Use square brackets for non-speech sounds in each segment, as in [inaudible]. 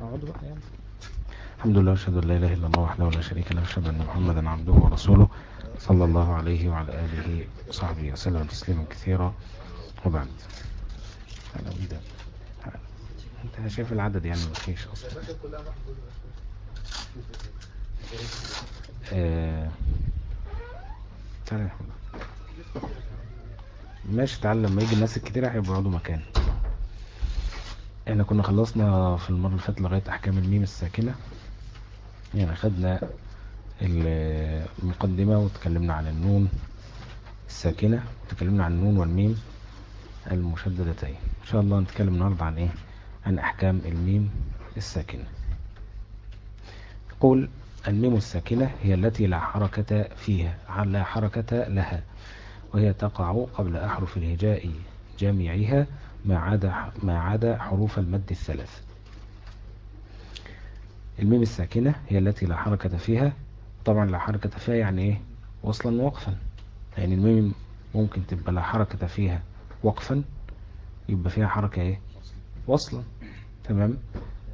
اقعدوا بقى الحمد لله أشهد أن لا إله إلا الله وحده لا شريك له أشهد أن محمدا عبده ورسوله صلى الله عليه وعلى آله وصحبه وسلم تسليما كثيرا. وبعد. أنا بدأ أنت شايف العدد يعني ما فيش أصلا. آه... يا أحمد. ماشي تعالى لما يجي الناس الكتير يقعدوا مكان. إحنا كنا خلصنا في المرة اللي فاتت لغاية أحكام الميم الساكنة. يعني خدنا المقدمة وتكلمنا عن النون الساكنة وتكلمنا عن النون والميم المشددتين. إن شاء الله نتكلم النهاردة عن إيه؟ عن أحكام الميم الساكنة. يقول الميم الساكنة هي التي لا حركة فيها لا حركة لها وهي تقع قبل أحرف الهجاء جميعها ما عدا ما عدا حروف المد الثلاث. الميم الساكنة هي التي لا حركة فيها. طبعا لا حركة فيها يعني إيه؟ وصلا ووقفا يعني الميم ممكن تبقى لا حركة فيها وقفا يبقى فيها حركة إيه؟ وصلا. تمام؟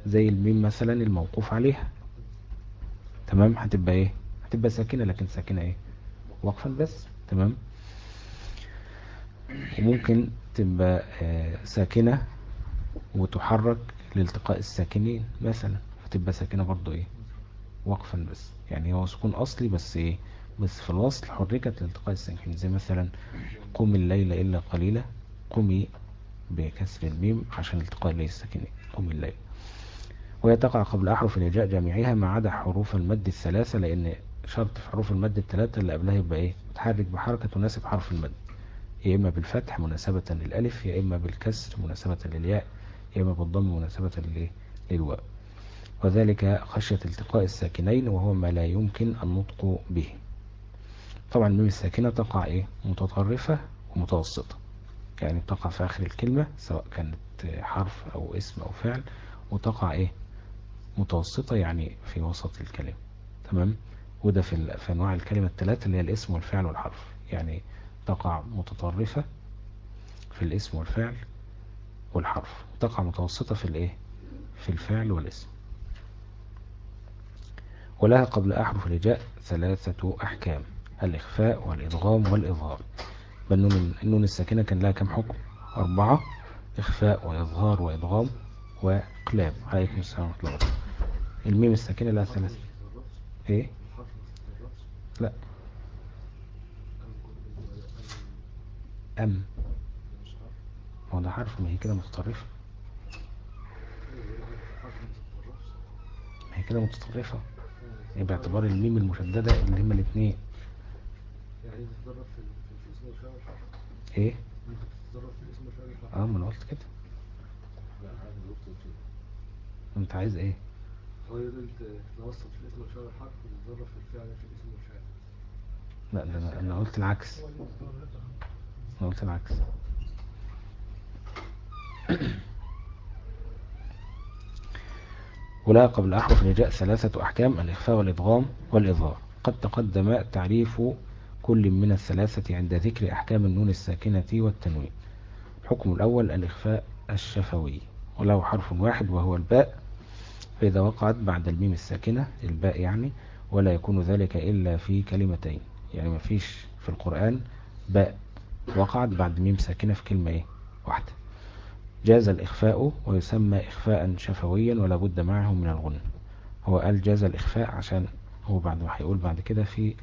زي الميم مثلا الموقوف عليها. تمام؟ هتبقى إيه؟ هتبقى ساكنة لكن ساكنة إيه؟ وقفا بس. تمام؟ وممكن تبقى آه ساكنة وتحرك لالتقاء الساكنين مثلا. فتبقى ساكنة برضو إيه؟ وقفا بس. يعني هو سكون أصلي بس إيه؟ بس في الوصل حركت لالتقاء الساكنين. زي مثلا قم الليل إلا قليلا قمي بكسر الميم عشان التقاء الليل الساكنين. قم الليل. وهي تقع قبل أحرف الهجاء جميعها ما عدا حروف المد الثلاثة لأن شرط في حروف المد الثلاثة اللي قبلها يبقى إيه؟ متحرك بحركة تناسب حرف المد. يا إما بالفتح مناسبة للألف يا إما بالكسر مناسبة للياء يا إما بالضم مناسبة للواء وذلك خشية التقاء الساكنين وهو ما لا يمكن النطق به. طبعا الميم الساكنة تقع إيه؟ متطرفة ومتوسطة. يعني تقع في آخر الكلمة سواء كانت حرف أو اسم أو فعل وتقع إيه؟ متوسطة يعني في وسط الكلمة. تمام؟ وده في, في أنواع الكلمة الثلاثة اللي هي الاسم والفعل والحرف. يعني تقع متطرفة في الاسم والفعل والحرف تقع متوسطة في الايه؟ في الفعل والاسم. ولها قبل أحرف الهجاء ثلاثة أحكام الإخفاء والإدغام والإظهار. بالنون النون الساكنة كان لها كم حكم؟ أربعة إخفاء وإظهار وإدغام وقلاب. عليكم السلام ورحمة الله الميم الساكنة لها ثلاثة. إيه؟ لا. أم. هو ده حرف ما هي كده متطرفة. ما هي كده متطرفة. يعني باعتبار الميم المشددة اللي هما الاثنين. يعني تتدرب في الاسم والحرف إيه؟ آه ما أنا قلت كده. أنت عايز إيه؟ هو يقول تتوسط في الاسم والفعل وتتدرب في الفعل في الاسم والفعل لا ده أنا, قلت العكس. أنا قلت العكس ولا قبل أحرف الهجاء ثلاثة أحكام الإخفاء والإدغام والإظهار. قد تقدم تعريف كل من الثلاثة عند ذكر أحكام النون الساكنة والتنوين. الحكم الأول الإخفاء الشفوي وله حرف واحد وهو الباء فإذا وقعت بعد الميم الساكنة الباء يعني ولا يكون ذلك إلا في كلمتين. يعني ما فيش في القرآن باء. وقعت بعد ميم ساكنة في كلمة إيه؟ واحدة. جاز الإخفاء ويسمى إخفاء شفويا ولا بد معه من الغنى. هو قال جاز الإخفاء عشان هو بعد ما هيقول بعد كده في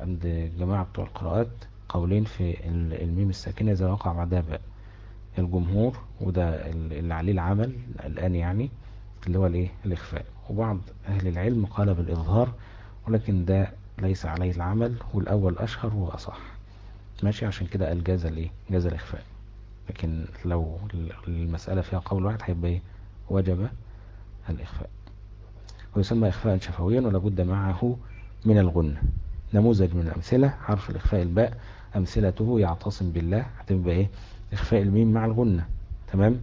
عند جماعة بتوع القراءات قولين في الميم الساكنة إذا وقع بعدها باء. الجمهور وده اللي عليه العمل الآن يعني اللي هو الإيه؟ الإخفاء. وبعض أهل العلم قال بالإظهار ولكن ده ليس عليه العمل والأول أشهر وأصح. ماشي عشان كده قال جاز الإيه؟ جاز الإخفاء. لكن لو المسألة فيها قول واحد هيبقى إيه؟ وجب الإخفاء. ويسمى إخفاء شفويا ولا بد معه من الغنة. نموذج من الأمثلة حرف الإخفاء الباء أمثلته يعتصم بالله هتبقى إيه؟ إخفاء الميم مع الغنة. تمام؟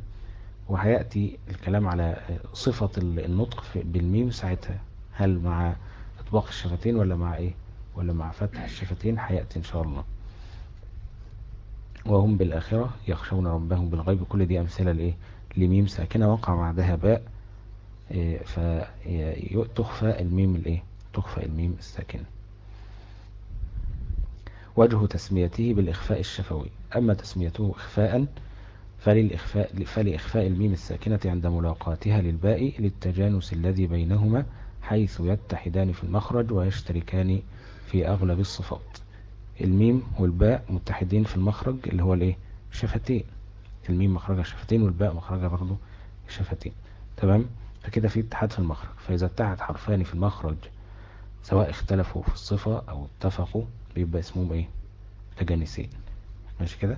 وهيأتي الكلام على صفة النطق بالميم ساعتها. هل مع إطباق الشفتين ولا مع إيه؟ ولا مع فتح الشفتين؟ هيأتي إن شاء الله. وهم بالآخرة يخشون ربهم بالغيب كل دي أمثلة لإيه؟ لميم ساكنة وقع بعدها باء فتخفى الميم الإيه؟ تخفى الميم الساكنة. وجه تسميته بالإخفاء الشفوي. أما تسميته إخفاء فللإخفاء فلإخفاء الميم الساكنة عند ملاقاتها للباء للتجانس الذي بينهما حيث يتحدان في المخرج ويشتركان في أغلب الصفات. الميم والباء متحدين في المخرج اللي هو الايه؟ شفتين الميم مخرجها شفتين والباء مخرجها برضو شفتين تمام؟ فكده في اتحاد في المخرج. فإذا اتحد حرفان في المخرج سواء اختلفوا في الصفة أو اتفقوا بيبقى اسمهم إيه؟ تجانسين ماشي كده؟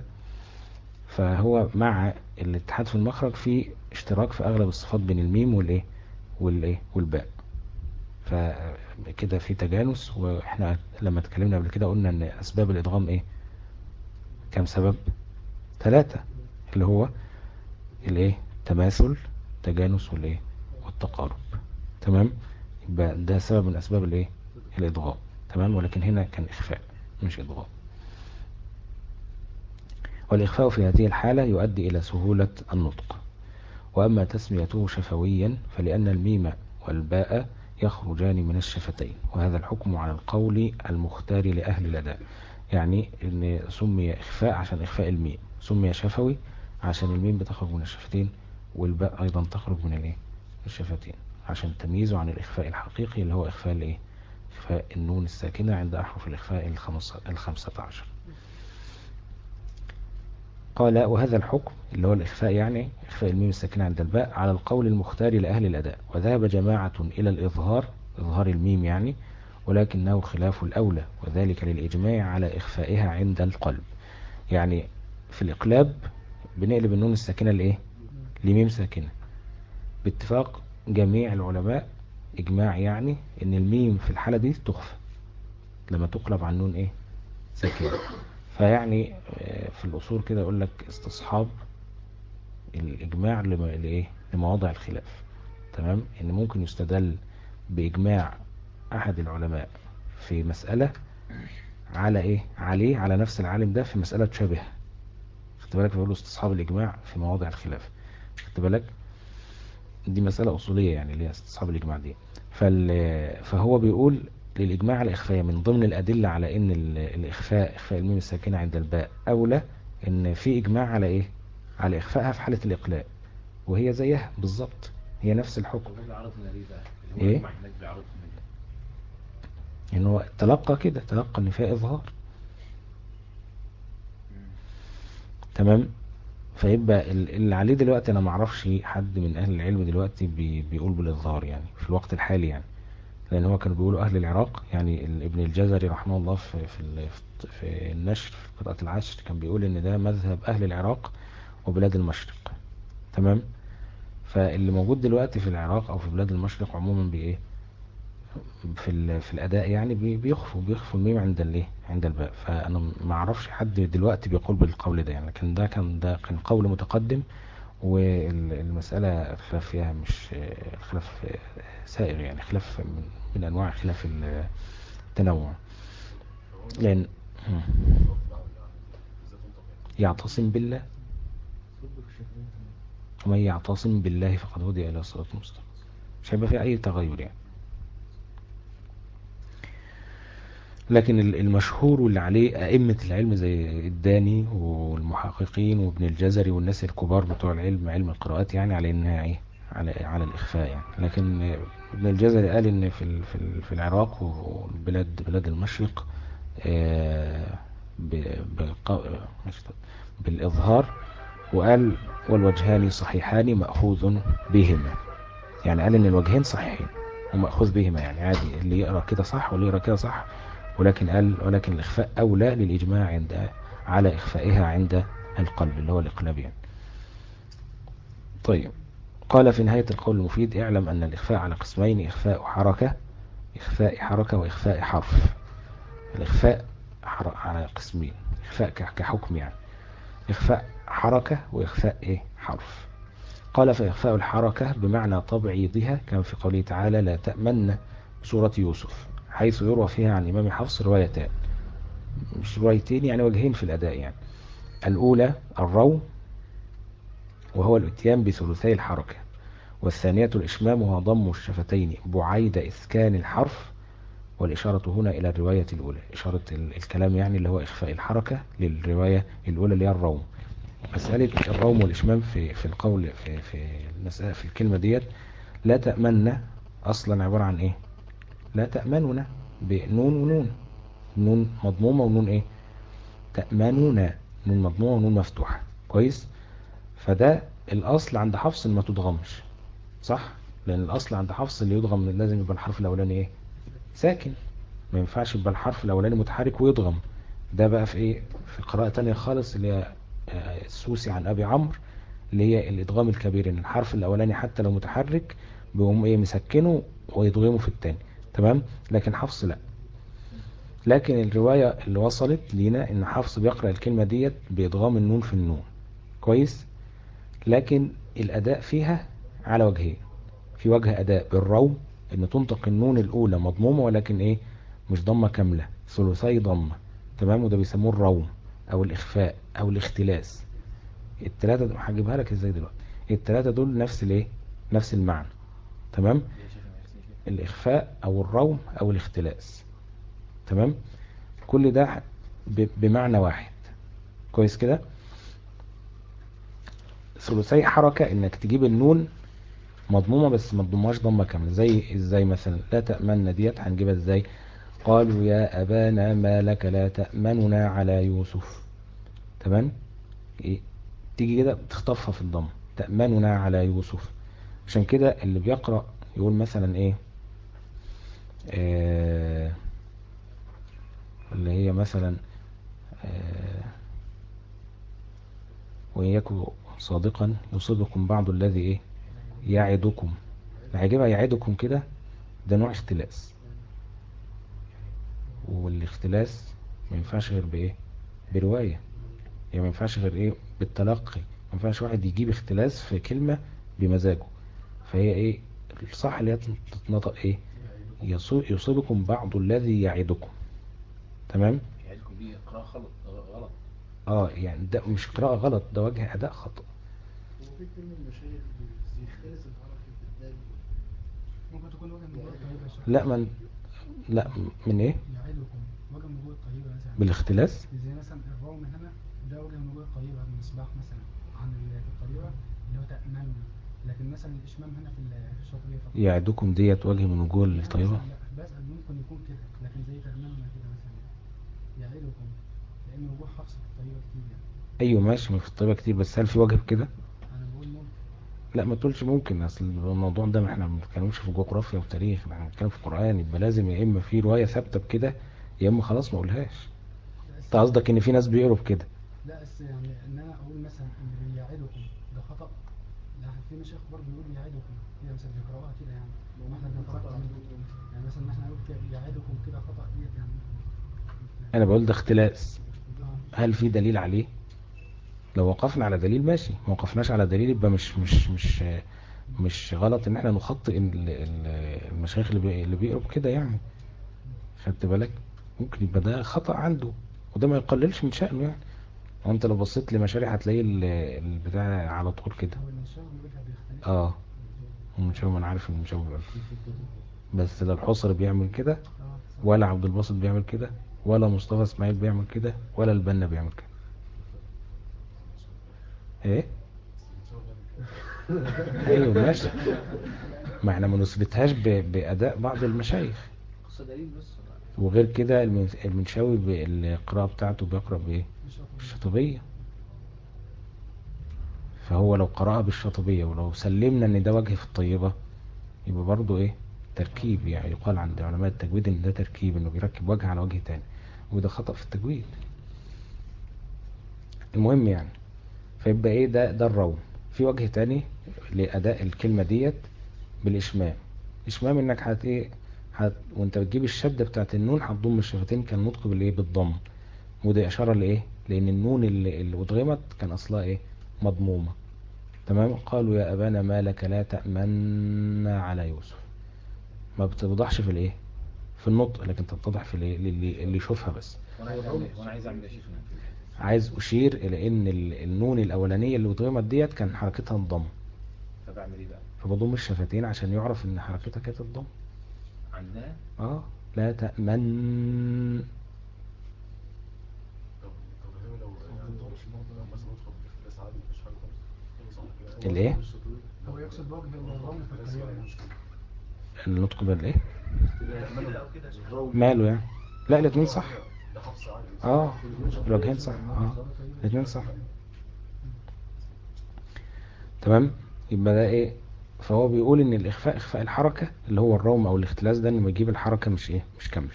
فهو مع الاتحاد في المخرج في اشتراك في أغلب الصفات بين الميم والإيه؟ والإيه؟ والباء. فكده في تجانس وإحنا لما اتكلمنا قبل كده قلنا إن أسباب الإدغام إيه؟ كم سبب؟ ثلاثة اللي هو الإيه؟ تماثل تجانس والإيه؟ والتقارب. تمام؟ يبقى ده سبب من أسباب الإيه؟ الإدغام. تمام؟ ولكن هنا كان إخفاء مش إدغام. والإخفاء في هذه الحالة يؤدي إلى سهولة النطق. وأما تسميته شفويا فلأن الميم والباء يخرجان من الشفتين وهذا الحكم على القول المختار لأهل الأداء. يعني إن سمي إخفاء عشان إخفاء الميم سمي شفوي عشان الميم بتخرج من الشفتين والباء أيضا تخرج من الإيه؟ الشفتين عشان تمييزه عن الإخفاء الحقيقي اللي هو إخفاء الإيه؟ إخفاء النون الساكنة عند أحرف الإخفاء الخمسة عشر. قال وهذا الحكم اللي هو الإخفاء يعني إخفاء الميم الساكنة عند الباء على القول المختار لأهل الأداء وذهب جماعة إلى الإظهار إظهار الميم يعني ولكنه خلاف الأولى وذلك للإجماع على إخفائها عند القلب. يعني في الإقلاب بنقلب النون الساكنة لإيه؟ لميم ساكنة. باتفاق جميع العلماء إجماع يعني إن الميم في الحالة دي تخفى لما تقلب عن نون إيه؟ ساكنة. فيعني آه، في الأصول كده يقول لك استصحاب الإجماع لإيه؟ لمواضع الخلاف. تمام؟ إن ممكن يستدل بإجماع أحد العلماء في مسألة على إيه؟ عليه على نفس العالم ده في مسألة تشابه خدت بالك؟ بيقولوا استصحاب الإجماع في مواضع الخلاف. خدت بالك؟ دي مسألة أصولية يعني اللي هي استصحاب الإجماع دي. فهو بيقول للإجماع على الإخفاء. من ضمن الأدلة على إن الإخفاء إخفاء الميم الساكنة عند الباء أولى إن في إجماع على إيه؟ على إخفائها في حالة الإقلاع وهي زيها بالظبط هي نفس الحكم. إيه؟ إن هو تلقى كده تلقى إن فيها إظهار. تمام؟ فيبقى اللي عليه دلوقتي أنا معرفش حد من أهل العلم دلوقتي بيقول بالإظهار يعني في الوقت الحالي يعني. لأن هو كانوا بيقولوا أهل العراق. يعني ابن الجزري رحمه الله في, في, في النشر في قراءة العشر كان بيقول إن ده مذهب أهل العراق وبلاد المشرق. تمام؟ فاللي موجود دلوقتي في العراق أو في بلاد المشرق عموما بإيه في في الأداء يعني بيخفوا بيخفوا الميم عند الايه عند الباء. فأنا ما أعرفش حد دلوقتي بيقول بالقول ده. يعني لكن ده كان ده كان قول متقدم والمسألة الخلاف فيها مش الخلاف سائر يعني خلاف من, من أنواع خلاف التنوع. لأن يعتصم بالله. ومن يعتصم بالله فقد هدي إلى صراط مستقيم. مش هيبقى في أي تغير يعني. لكن المشهور واللي عليه أئمة العلم زي الداني والمحققين وابن الجزري والناس الكبار بتوع العلم علم القراءات يعني على إنها إيه؟ على على الإخفاء يعني. لكن ابن الجزري قال إن في في العراق وبلاد بلاد المشرق آه، بالإظهار وقال والوجهان صحيحان مأخوذ بهما. يعني قال إن الوجهين صحيحين ومأخوذ بهما يعني عادي اللي يقرأ كده صح واللي يقرأ كده صح. ولكن قال ولكن الإخفاء أولى للإجماع عند على إخفائها عند القلب اللي هو الإقلاب يعني طيب. قال في نهاية القول المفيد اعلم أن الإخفاء على قسمين إخفاء حركة إخفاء حركة وإخفاء حرف. الإخفاء على قسمين إخفاء كحكم يعني. إخفاء حركة وإخفاء إيه؟ حرف. قال فإخفاء الحركة بمعنى تبعيضها كان في قوله تعالى لا تأمن سورة يوسف حيث يروى فيها عن إمام حفص روايتان. مش روايتين يعني وجهين في الأداء يعني. الأولى الرو وهو الاتيان بثلثي الحركة. والثانية الإشمام وهو ضم الشفتين بعيد إسكان الحرف والإشارة هنا إلى الرواية الأولى. إشارة ال- الكلام يعني اللي هو إخفاء الحركة للرواية الأولى اللي هي الروم. مسألة الروم والإشمام في في القول في في المسألة في الكلمة ديت لا تأمن أصلا عبارة عن إيه؟ لا تأمننا بنون ونون. نون مضمومة ونون إيه؟ تأمنون. نون مضمومة ونون مفتوحة. كويس؟ فده الأصل عند حفص ما تضغمش. صح؟ لأن الأصل عند حفص اللي يضغم لازم يبقى الحرف الأولاني إيه؟ ساكن. ما ينفعش يبقى الحرف الأولاني متحرك ويضغم. ده بقى في إيه؟ في قراءة تانية خالص اللي هي آه، السوسي عن أبي عمرو اللي هي الإدغام الكبير إن الحرف الأولاني حتى لو متحرك بيقوم إيه؟ مسكنه ويدغمه في التاني. تمام؟ لكن حفص لا. لكن الرواية اللي وصلت لينا إن حفص بيقرأ الكلمة ديت بإدغام النون في النون. كويس؟ لكن الأداء فيها على وجهين في وجه أداء بالروم إن تنطق النون الأولى مضمومة ولكن إيه؟ مش ضمة كاملة. ثلثي ضمة. تمام؟ وده بيسموه الروم أو الإخفاء أو الاختلاس. التلاتة دول هجيبها لك إزاي دلوقتي؟ التلاتة دول نفس الإيه؟ نفس المعنى. تمام؟ الإخفاء أو الروم أو الاختلاس. تمام؟ كل ده بمعنى واحد. كويس كده؟ ثلثي حركة إنك تجيب النون مضمومة بس ما تضمهاش ضمة كاملة. زي إزاي مثلا لا تأمننا ديت هنجيبها إزاي؟ قالوا يا أبانا ما لك لا تأمننا على يوسف. تمام؟ إيه؟ تيجي كده تخطفها في الضم تأمننا على يوسف. عشان كده اللي بيقرأ يقول مثلا إيه؟ آه اللي هي مثلا آه وإياكم صادقا يصيبكم بعض الذي إيه؟ يعدكم. هيجيبها يعدكم كده ده نوع اختلاس. والاختلاس ما ينفعش غير بإيه؟ برواية. يعني ما ينفعش غير إيه؟ بالتلقي. ما ينفعش واحد يجيب اختلاس في كلمة بمزاجه. فهي إيه؟ الصح اللي هي تتنطق إيه؟ يصو- يصيبكم بعض الذي يعدكم. تمام؟ يعيدكم دي قراءة غلط. آه يعني ده مش قراءة غلط ده وجه أداء خطأ. هو في كلمة المشايخ ممكن تكون وجه من جوه الطريقة. لا من لا من إيه؟ يعيدكم وجه من جوه الطريقة مثلا بالاختلاس؟ زي مثلا الروم هنا ده وجه من جوه الطريقة المصباح مثلا عن الطريقة اللي هو تأمن لكن مثلا الإشمام هنا في ال- في الشاطبية فقط يعدكم ديت وجه من مثلاً لا بسأل ممكن يكون كده لكن زي تأمننا كده مثلا يعيدكم لأن وجوه حفص في الطريقة كتير يعني. أيوه ماشي ما في الطيبة كتير بس هل في وجه كده؟ لا ما تقولش ممكن أصل الموضوع ده ما إحنا ما بنتكلمش في جغرافيا وتاريخ إحنا بنتكلم في القرآن يبقى لازم يا إما في رواية ثابتة بكده يا إما خلاص ما أقولهاش. أنت قصدك إن في ناس بيقروا بكده؟ لا بس يعني إن أنا أقول مثلا إن بيعدكم ده خطأ. لا في مشايخ برضه بيقول يعدكم كده مثلا بيقراوها كده يعني. وإحنا بنقراها يعني مثلا إحنا نقول كده يعدكم كده خطأ ديت يعني. أنا بقول ده اختلاس. هل في دليل عليه؟ لو وقفنا على دليل ماشي ما وقفناش على دليل يبقى مش مش مش مش غلط إن إحنا نخطئ ال- ال- المشايخ اللي بي- اللي بيقروا بكده يعني. خدت بالك؟ ممكن يبقى ده خطأ عنده وده ما يقللش من شأنه يعني. وأنت لو بصيت لمشاريع هتلاقي ال- البتاع على طول كده. آه. المشاوي أنا عارف المشاوي بس لا الحصري بيعمل كده. ولا عبد الباسط بيعمل كده ولا مصطفى إسماعيل بيعمل كده ولا البنا بيعمل كده. إيه؟ أيوه ماشي. ما إحنا ما نثبتهاش بأداء بعض المشايخ. وغير كده المن- المنشاوي بالقراءة بتاعته بيقرأ بايه. بالشاطبية. فهو لو قرأها بالشاطبية ولو سلمنا إن ده وجه في الطيبة يبقى برضه إيه؟ تركيب يعني. يقال عند علماء التجويد إن ده تركيب إنه بيركب وجه على وجه تاني. وده خطأ في التجويد. المهم يعني فيبقى إيه ده؟ ده الروم في وجه تاني لأداء الكلمة ديت بالإشمام. إشمام إنك هت إيه؟ هت وأنت بتجيب الشدة بتاعت النون هتضم الشفتين كان نطق بالإيه؟ بالضم. وده إشارة لإيه؟ لأن النون اللي, اللي أدغمت كان أصلها إيه؟ مضمومة. تمام؟ قالوا يا أبانا ما لك لا تأمن على يوسف. ما بتوضحش في الإيه؟ في النطق لكن تتضح في الإيه؟ اللي, يشوفها بس. وأنا عايز أعمل وأنا عايز أشير إلى إن ال- النون الأولانية اللي أدغمت ديت كان حركتها انضم فبعمل إيه بقى؟ فبضم الشفتين عشان يعرف إن حركتها كانت الضم. عنا آه. لا تأمن. طب طب هنا لو يعني لو مثلا الاختلاس عادي مفيش حاجة خالص. صح كده؟ الإيه؟ هو يقصد وجه الرمل في القيامة يعني النطق بالإيه؟ الروم ماله يعني؟ لا الاثنين صح. آه الوجهين صح. آه الاثنين صح. تمام؟ يبقى ده إيه؟ فهو بيقول إن الإخفاء إخفاء الحركة اللي هو الروم أو الاختلاس ده انه يجيب الحركة مش إيه؟ مش كاملة.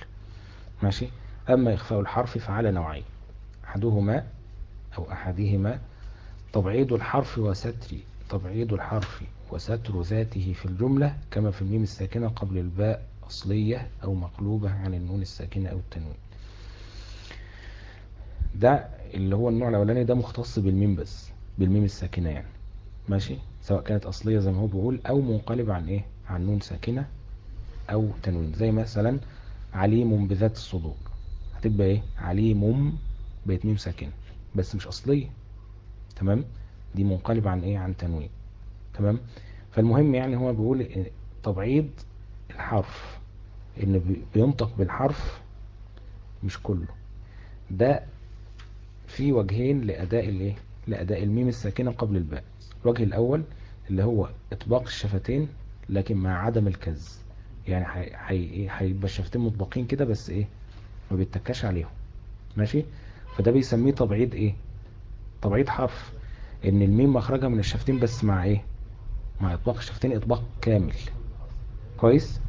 ماشي؟ أما إخفاء الحرف فعلى نوعين. أحدهما أو أحدهما تبعيد الحرف وستر تبعيد الحرف وستر ذاته في الجملة كما في الميم الساكنة قبل الباء أصلية أو مقلوبة عن النون الساكنة أو التنوين. ده اللي هو النوع الأولاني ده مختص بالميم بس بالميم الساكنة يعني. ماشي؟ سواء كانت أصلية زي ما هو بيقول أو منقلبة عن إيه؟ عن نون ساكنة أو تنوين. زي مثلا عليم بذات الصدور. هتبقى إيه؟ عليم بقت ميم ساكنة. بس مش أصلية. تمام؟ دي منقلبة عن إيه؟ عن تنوين. تمام؟ فالمهم يعني هو بيقول؟ تبعيض الحرف إن بي- بينطق بالحرف مش كله. ده في وجهين لأداء الإيه؟ لأداء الميم الساكنة قبل الباء. الوجه الأول اللي هو إطباق الشفتين لكن مع عدم الكز. يعني إيه؟ هيبقى الشفتين مطبقين كده بس إيه؟ ما بيتكاش عليهم. ماشي؟ فده بيسميه تبعيض إيه؟ تبعيض حرف. إن الميم مخرجها من الشفتين بس مع إيه؟ مع إطباق الشفتين إطباق كامل. كويس؟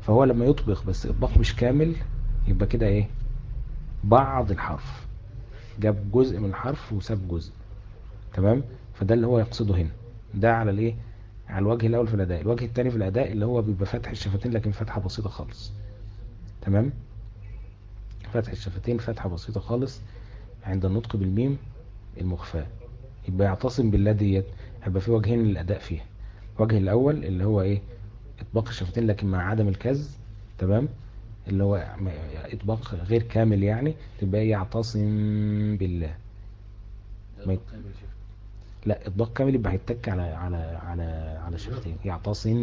فهو لما يطبق بس إطباق مش كامل يبقى كده إيه؟ بعض الحرف. جاب جزء من الحرف وساب جزء. تمام؟ فده اللي هو يقصده هنا. ده على الايه؟ على الوجه الأول في الأداء. الوجه الثاني في الأداء اللي هو بيبقى فتح الشفتين لكن فتحة بسيطة خالص. تمام؟ فتح الشفتين فتحة بسيطة خالص عند النطق بالميم المخفاة. يبقى يعتصم بالله ديت. هيبقى في وجهين للأداء فيها. الوجه الأول اللي هو إيه؟ إطباق الشفتين لكن مع عدم الكز تمام؟ اللي هو إطباق غير كامل يعني تبقى يعتصم بالله. ما لا إطباق كامل يبقى هيتك على على على على الشفتين يعتصم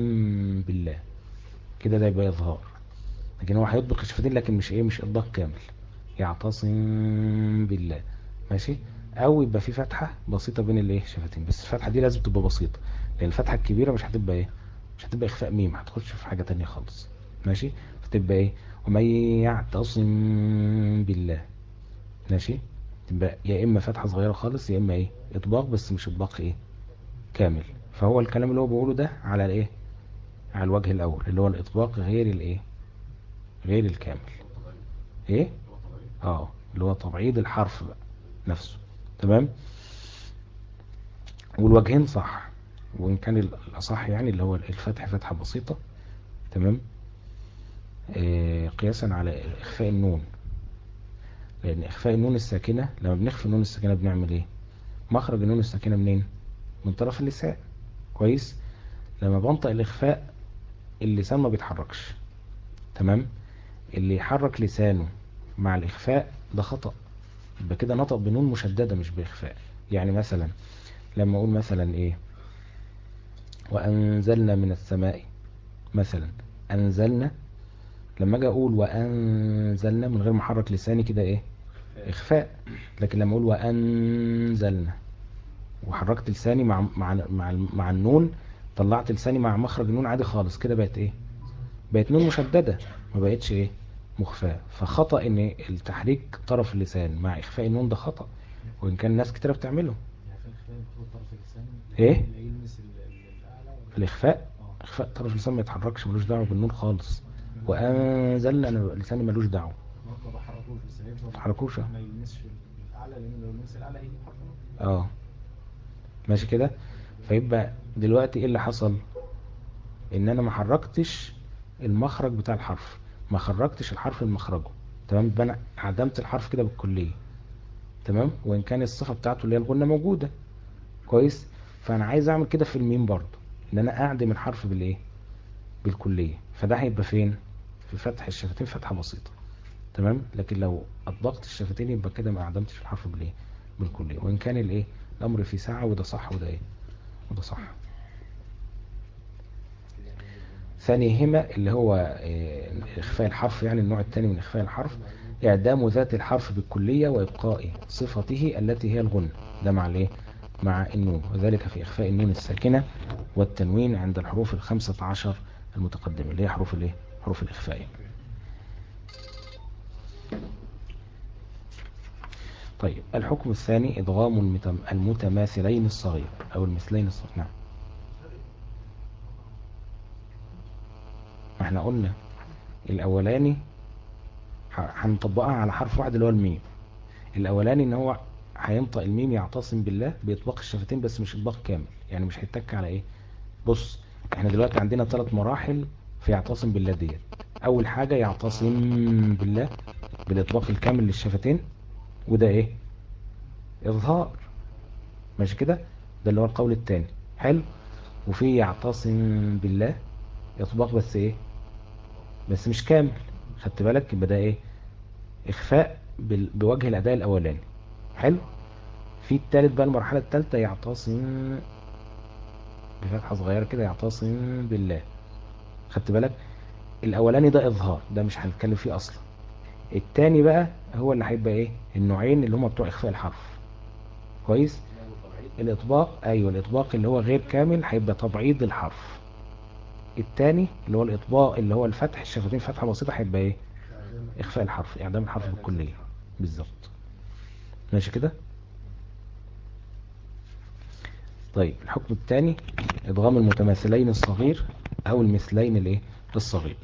بالله. كده ده يبقى إظهار. لكن هو هيطبق الشفتين لكن مش إيه مش إطباق كامل. يعتصم بالله. ماشي؟ أو يبقى في فتحة بسيطة بين الإيه شفتين. بس الفتحة دي لازم تبقى بسيطة. لأن الفتحة الكبيرة مش هتبقى إيه مش هتبقى إخفاء ميم. هتخش في حاجة تانية خالص. ماشي؟ فتبقى إيه ومن يعتصم بالله. ماشي؟ تبقى يا إما فتحة صغيرة خالص يا إما إيه؟ إطباق بس مش إطباق إيه؟ كامل. فهو الكلام اللي هو بيقوله ده على الإيه؟ على الوجه الأول اللي هو الإطباق غير الإيه؟ غير الكامل. إيه؟ آه اللي هو تبعيض الحرف بقى نفسه. تمام؟ والوجهين صح وإن كان الأصح يعني اللي هو الفتح فتحة بسيطة. تمام؟ قياسا على إخفاء النون. لأن إخفاء النون الساكنة لما بنخفي النون الساكنة بنعمل إيه؟ مخرج النون الساكنة منين؟ من طرف اللسان. كويس؟ لما بنطق الإخفاء اللسان ما بيتحركش. تمام؟ اللي يحرك لسانه مع الإخفاء ده خطأ. يبقى كده نطق بنون مشددة مش بإخفاء. يعني مثلا لما أقول مثلا إيه؟ وأنزلنا من السماء. مثلا أنزلنا لما أجي أقول وأنزلنا من غير ما أحرك لساني كده إيه؟ إخفاء. لكن لما أقول وأنزلنا وحركت لساني مع مع مع, مع النون طلعت لساني مع مخرج النون عادي خالص كده بقت إيه؟ بقت نون مشددة ما بقتش إيه؟ مخفاة فخطأ ان التحريك طرف اللسان مع اخفاء النون ده خطأ. وان كان ناس كتيرة بتعمله. ولا- الاخفاء. اخفاء طرف اللسان ما يتحركش ملوش دعوة بالنون خالص. وأنزلنا أنا لساني ملوش دعوة. ما بحركوش بس آه. ما يلمسش الأعلى لأن لو لمس هيجي حرف آه. ماشي كده؟ فيبقى دلوقتي إيه اللي حصل؟ إن أنا ما حركتش المخرج بتاع الحرف. ما خرجتش الحرف من مخرجه. تمام؟ يبقى أنا عدمت الحرف كده بالكلية. تمام؟ وإن كان الصفة بتاعته اللي هي الغنة موجودة. كويس؟ فأنا عايز أعمل كده في الميم برضه. إن أنا أعدم الحرف بالإيه؟ بالكلية. فده هيبقى فين؟ في فتح الشفتين فتحة بسيطة. تمام؟ لكن لو أطبقت الشفتين يبقى كده ما اعدمتش الحرف بالإيه؟ بالكليه وإن كان الإيه؟ الأمر فيه ساعة وده صح وده إيه؟ وده صح. ثانيهما اللي هو آه، إخفاء الحرف يعني النوع الثاني من إخفاء الحرف إعدام ذات الحرف بالكلية وإبقاء صفته التي هي الغنة ده مع الإيه؟ مع النون. وذلك في إخفاء النون الساكنة والتنوين عند الحروف الخمسة عشر المتقدمة اللي هي حروف الإيه؟ حروف الإخفاء. طيب الحكم الثاني إدغام المتم- المتماثلين الصغير أو المثلين الصغير. نعم. إحنا قلنا الأولاني هنطبقها على حرف واحد اللي هو الميم. الأولاني إن هو هينطق الميم يعتصم بالله بإطباق الشفتين بس مش إطباق كامل. يعني مش هيتك على إيه؟ بص إحنا دلوقتي عندنا ثلاث مراحل في يعتصم بالله ديت. أول حاجة يعتصم بالله بالإطباق الكامل للشفتين وده إيه؟ إظهار. ماشي كده؟ ده اللي هو القول الثاني حلو؟ وفي يعتصم بالله إطباق بس إيه؟ بس مش كامل. خدت بالك؟ يبقى ده إخفاء بال- بوجه الأداء الأولاني. حلو؟ في التالت بقى المرحلة التالتة يعتصم بفتحة صغيرة كده يعتصم بالله. خدت بالك؟ الأولاني ده إظهار ده مش هنتكلم فيه أصلا. التاني بقى هو اللي هيبقى إيه؟ النوعين اللي هما بتوع إخفاء الحرف. كويس؟ الإطباق أيوة الإطباق اللي هو غير كامل هيبقى تبعيض الحرف. التاني اللي هو الإطباق اللي هو الفتح الشفتين فتحة بسيطة هيبقى إيه؟ إخفاء الحرف إعدام الحرف بالكلية. بالظبط. ماشي كده؟ طيب الحكم الثاني إدغام المتماثلين الصغير. أو المثلين الإيه الصغير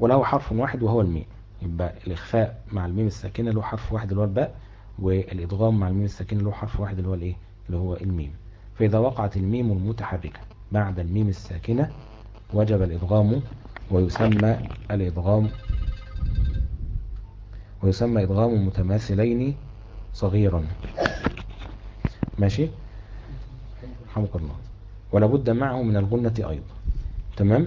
وله حرف واحد وهو الميم. يبقى الإخفاء مع الميم الساكنة له حرف واحد اللي هو الباء والإدغام مع الميم الساكنة له حرف واحد اللي هو الإيه؟ اللي هو الميم. فإذا وقعت الميم المتحركة بعد الميم الساكنة وجب الإدغام ويسمى الإدغام ويسمى إدغام متماثلين صغيرا. ماشي؟ رحمك الله. ولا بد معه من الغنة أيضا. تمام؟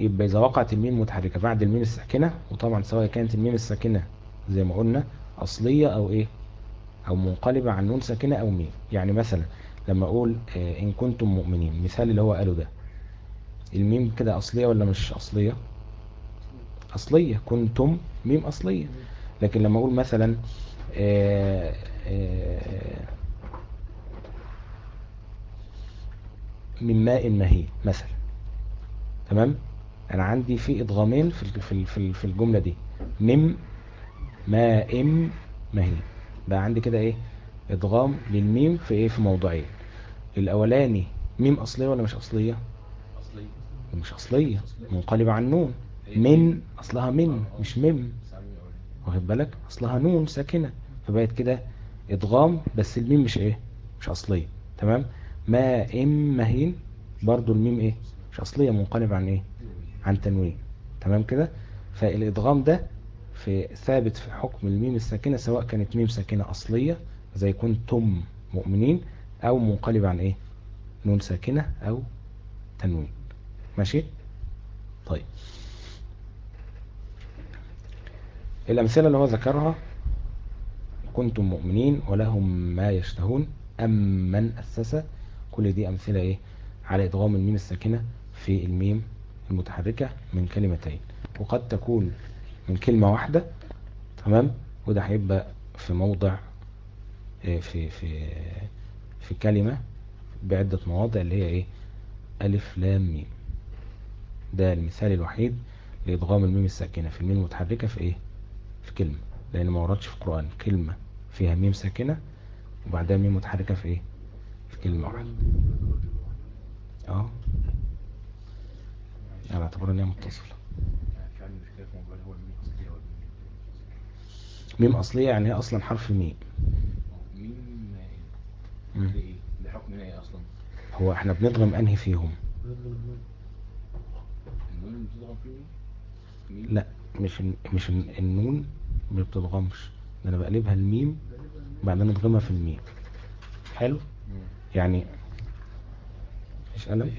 يبقى إذا وقعت الميم متحركة بعد الميم الساكنة وطبعا سواء كانت الميم الساكنة زي ما قلنا أصلية أو إيه؟ أو منقلبة عن نون ساكنة أو ميم. يعني مثلا لما أقول آه، إن كنتم مؤمنين مثال اللي هو قاله ده. الميم كده أصلية ولا مش أصلية؟ أصلية. كنتم ميم أصلية. لكن لما أقول مثلا آه، آه، من ماء مهين مثلا. تمام؟ أنا عندي في ادغامين في في في ال- في الجملة دي. مم ماء مهين. بقى عندي كده إيه؟ ادغام للميم في إيه؟ في موضعين. الأولاني ميم أصلية ولا مش أصلية؟ اصلي مش أصلية. منقلبة عن نون. من أصلها من مش مم واخد بالك؟ أصلها نون ساكنة. فبقت كده ادغام بس الميم مش إيه؟ مش أصلية. تمام؟ ما إم مهين برضو الميم إيه؟ مش أصلية منقلب عن إيه؟ عن تنوين. تمام كده؟ فالإدغام ده في ثابت في حكم الميم الساكنة سواء كانت ميم ساكنة أصلية زي كنتم مؤمنين أو منقلب عن إيه؟ نون ساكنة أو تنوين. ماشي؟ طيب. الأمثلة اللي هو ذكرها كنتم مؤمنين ولهم ما يشتهون أم من أسس كل دي أمثلة إيه؟ على إدغام الميم الساكنة في الميم المتحركة من كلمتين. وقد تكون من كلمة واحدة تمام؟ وده هيبقى في موضع إيه، في في في كلمة بعدة مواضع اللي هي إيه؟ ألف لام ميم. ده المثال الوحيد لإدغام الميم الساكنة في الميم المتحركة في إيه؟ في كلمة. لأن ما وردش في القرآن كلمة فيها ميم ساكنة وبعدها ميم متحركة في إيه؟ كلمة واحدة أه؟ على اعتبار ان هي متصلة ميم أصلية يعني هي أصلا حرف ميم ميم. ده إيه إيه أصلا هو إحنا بندغم أنهي فيهم؟ النون اللي بتدغم في ميم لا مش مش ال- النون ما بتدغمش. ده أنا بقلبها الميم وبعدين ادغمها في الميم. حلو. يعني مش أنا ميم.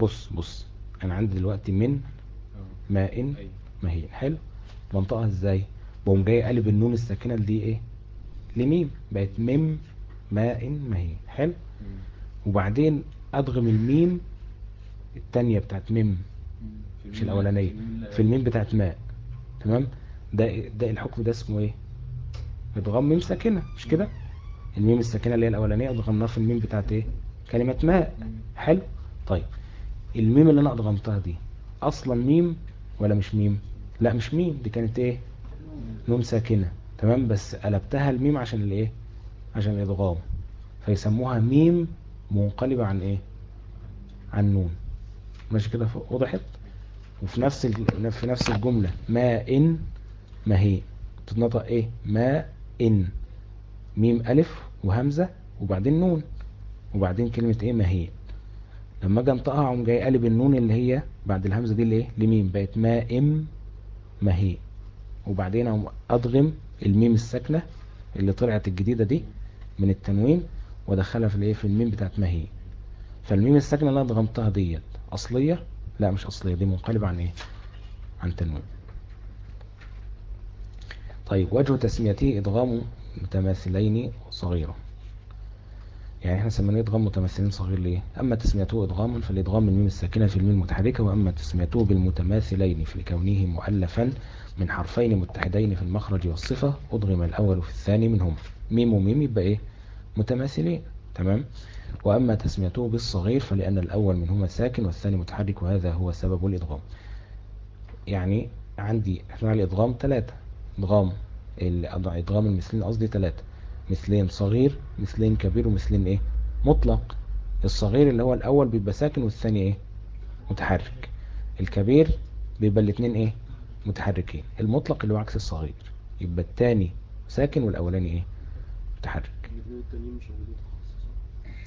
بص بص. أنا عندي دلوقتي من آه. ماء أيوه. مهين حلو. منطقها إزاي؟ بقوم جاي قلب النون الساكنة دي إيه؟ لميم. بقت ميم ماء مهين حلو. وبعدين ادغم الميم التانية بتاعت ميم. مش الميم- في الميم بتاعت ماء تمام؟ ده ده الحكم ده اسمه إيه؟ ادغام ميم ساكنة. مش كده؟ الميم الساكنة اللي هي الأولانية ادغمناها في الميم بتاعت إيه؟ كلمة ماء. حلو؟ طيب الميم اللي أنا ادغمتها دي أصلا ميم ولا مش ميم؟ لا مش ميم دي كانت إيه؟ نون ساكنة تمام؟ بس قلبتها الميم عشان الايه عشان الادغام فيسموها ميم منقلبة عن إيه؟ عن نون. ماشي كده؟ وضحت؟ وفي نفس. في نفس الجملة ما إن ما هي. تتنطق إيه؟ ما إن. ميم ألف وهمزة وبعدين نون وبعدين كلمة إيه؟ ما هي. لما أجي أنطقها أقوم جاي قلب النون اللي هي بعد الهمزة دي اللي إيه؟ لميم. بقت ما إم ما هي. وبعدين أقوم ادغم الميم الساكنة اللي طلعت الجديدة دي من التنوين وأدخلها في الإيه؟ في الميم بتاعت ما هي. فالميم الساكنة اللي أنا ادغمتها ديت أصلية؟ لا مش أصلية. دي منقلبة عن إيه؟ عن تنوين. طيب وجه تسميته ادغام متماثلين صغيرة. يعني إحنا سميناه إدغام متماثلين صغير ليه؟ أما تسميته ادغاما فالإدغام من الميم الساكنة في الميم المتحركة وأما تسميته بالمتماثلين في كونه مؤلفا من حرفين متحدين في المخرج والصفة أدغم الأول في الثاني منهما ميم وميم يبقى إيه؟ متماثلين. تمام؟ وأما تسميته بالصغير فلأن الأول منهما ساكن والثاني متحرك وهذا هو سبب الإدغام. يعني عندي انواع الإدغام ثلاثة. إدغام ادغام المثلين قصدي ثلاثة مثلين صغير مثلين كبير ومثلين إيه؟ مطلق. الصغير اللي هو الأول بيبقى ساكن والثاني إيه؟ متحرك. الكبير بيبقى الاثنين إيه؟ متحركين. المطلق اللي هو عكس الصغير. يبقى الثاني ساكن والأولاني إيه؟ متحرك؟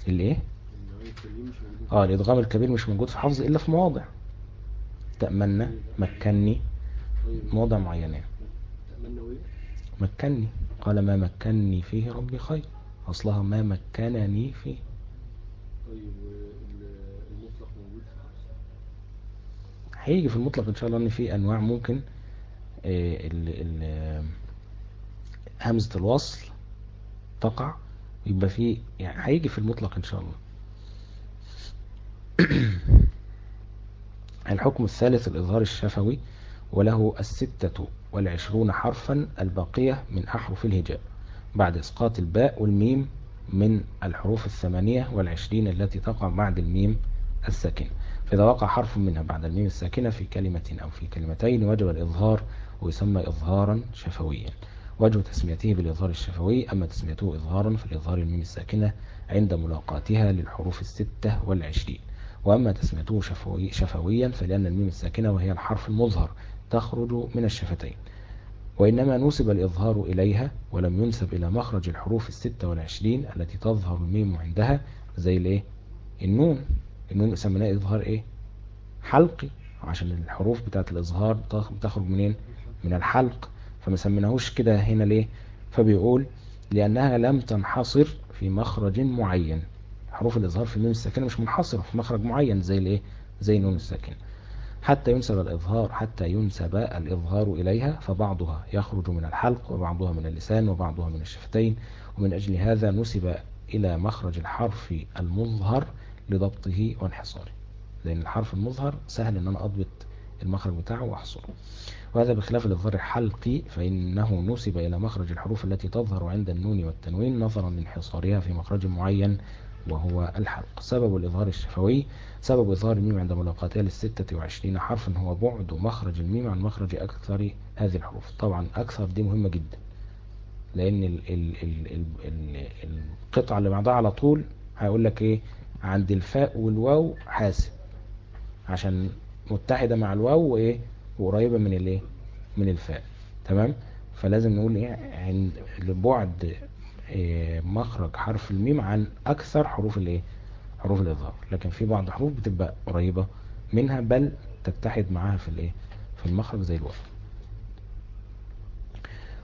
الإيه؟ آه الإدغام الكبير مش موجود في حفظ إلا في مواضع. تأمنا مكني مواضع معينة. تأملنا وايه؟ مكني قال ما مكني فيه ربي خير. أصلها ما مكنني فيه. طيب والمطلق موجود هيجي في المطلق إن شاء الله إن في أنواع ممكن آه، همزة الوصل تقع يبقى في يعني هيجي في المطلق إن شاء الله. [clears throat] الحكم الثالث الإظهار الشفوي. وله الستة والعشرون حرفا الباقية من أحرف الهجاء بعد إسقاط الباء والميم من الحروف الثمانية والعشرين التي تقع بعد الميم الساكنة. فإذا وقع حرف منها بعد الميم الساكنة في كلمة أو في كلمتين وجب الإظهار ويسمى إظهارا شفويا. وجه تسميته بالإظهار الشفوي أما تسميته إظهارا فلإظهار الميم الساكنة عند ملاقاتها للحروف الستة والعشرين. وأما تسميته شفوي شفويا فلأن الميم الساكنة وهي الحرف المظهر تخرج من الشفتين. وإنما نسب الإظهار إليها ولم ينسب إلى مخرج الحروف الستة والعشرين التي تظهر الميم عندها زي الإيه؟ النون. النون سميناه إظهار إيه؟ حلقي عشان الحروف بتاعت الإظهار بتخ- بتخرج منين؟ من الحلق. فما سميناهوش كده هنا ليه؟ فبيقول لأنها لم تنحصر في مخرج معين. حروف الإظهار في الميم الساكنة مش منحصرة في مخرج معين زي الإيه؟ زي النون الساكنة. حتى ينسب الإظهار حتى ينسب الإظهار إليها فبعضها يخرج من الحلق وبعضها من اللسان وبعضها من الشفتين. ومن أجل هذا نسب إلى مخرج الحرف المظهر لضبطه وانحصاره. لأن الحرف المظهر سهل أن أنا أضبط المخرج بتاعه وأحصره. وهذا بخلاف الإظهار الحلقي فإنه نسب إلى مخرج الحروف التي تظهر عند النون والتنوين نظرا لانحصارها في مخرج معين وهو الحلق سبب الإظهار الشفوي سبب إظهار الميم عند ملاقاتها للستة وعشرين حرفا هو بعد مخرج الميم عن مخرج أكثر هذه الحروف. طبعا أكثر دي مهمة جدا لأن ال ال ال ال ال القطعة اللي بعدها على طول هيقول لك إيه؟ عند الفاء والواو حاسب. عشان متحدة مع الواو وإيه؟ وقريبة من الإيه؟ من الفاء. تمام؟ فلازم نقول إيه؟ عند بعد إيه مخرج حرف الميم عن أكثر حروف الإيه؟ حروف الإظهار. لكن في بعض حروف بتبقى قريبة منها بل تتحد معاها في الإيه؟ في المخرج زي الواو.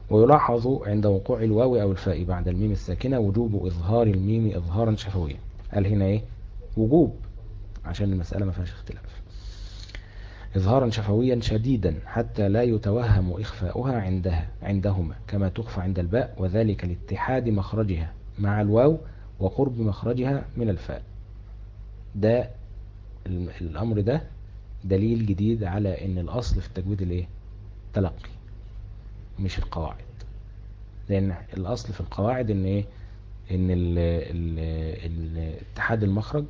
ويلاحظ عند وقوع الواو أو الفاء بعد الميم الساكنة وجوب إظهار الميم إظهارا شفويا. قال هنا إيه؟ وجوب عشان المسألة ما فيهاش اختلاف. إظهارا شفويا شديدا حتى لا يتوهم إخفاؤها عندها عندهما كما تخفى عند الباء وذلك لاتحاد مخرجها مع الواو وقرب مخرجها من الفاء. ده الأمر ده دليل جديد على إن الأصل في التجويد الإيه؟ تلقي مش القواعد. لأن الأصل في القواعد إن إيه؟ إن ال ال ال اتحاد المخرج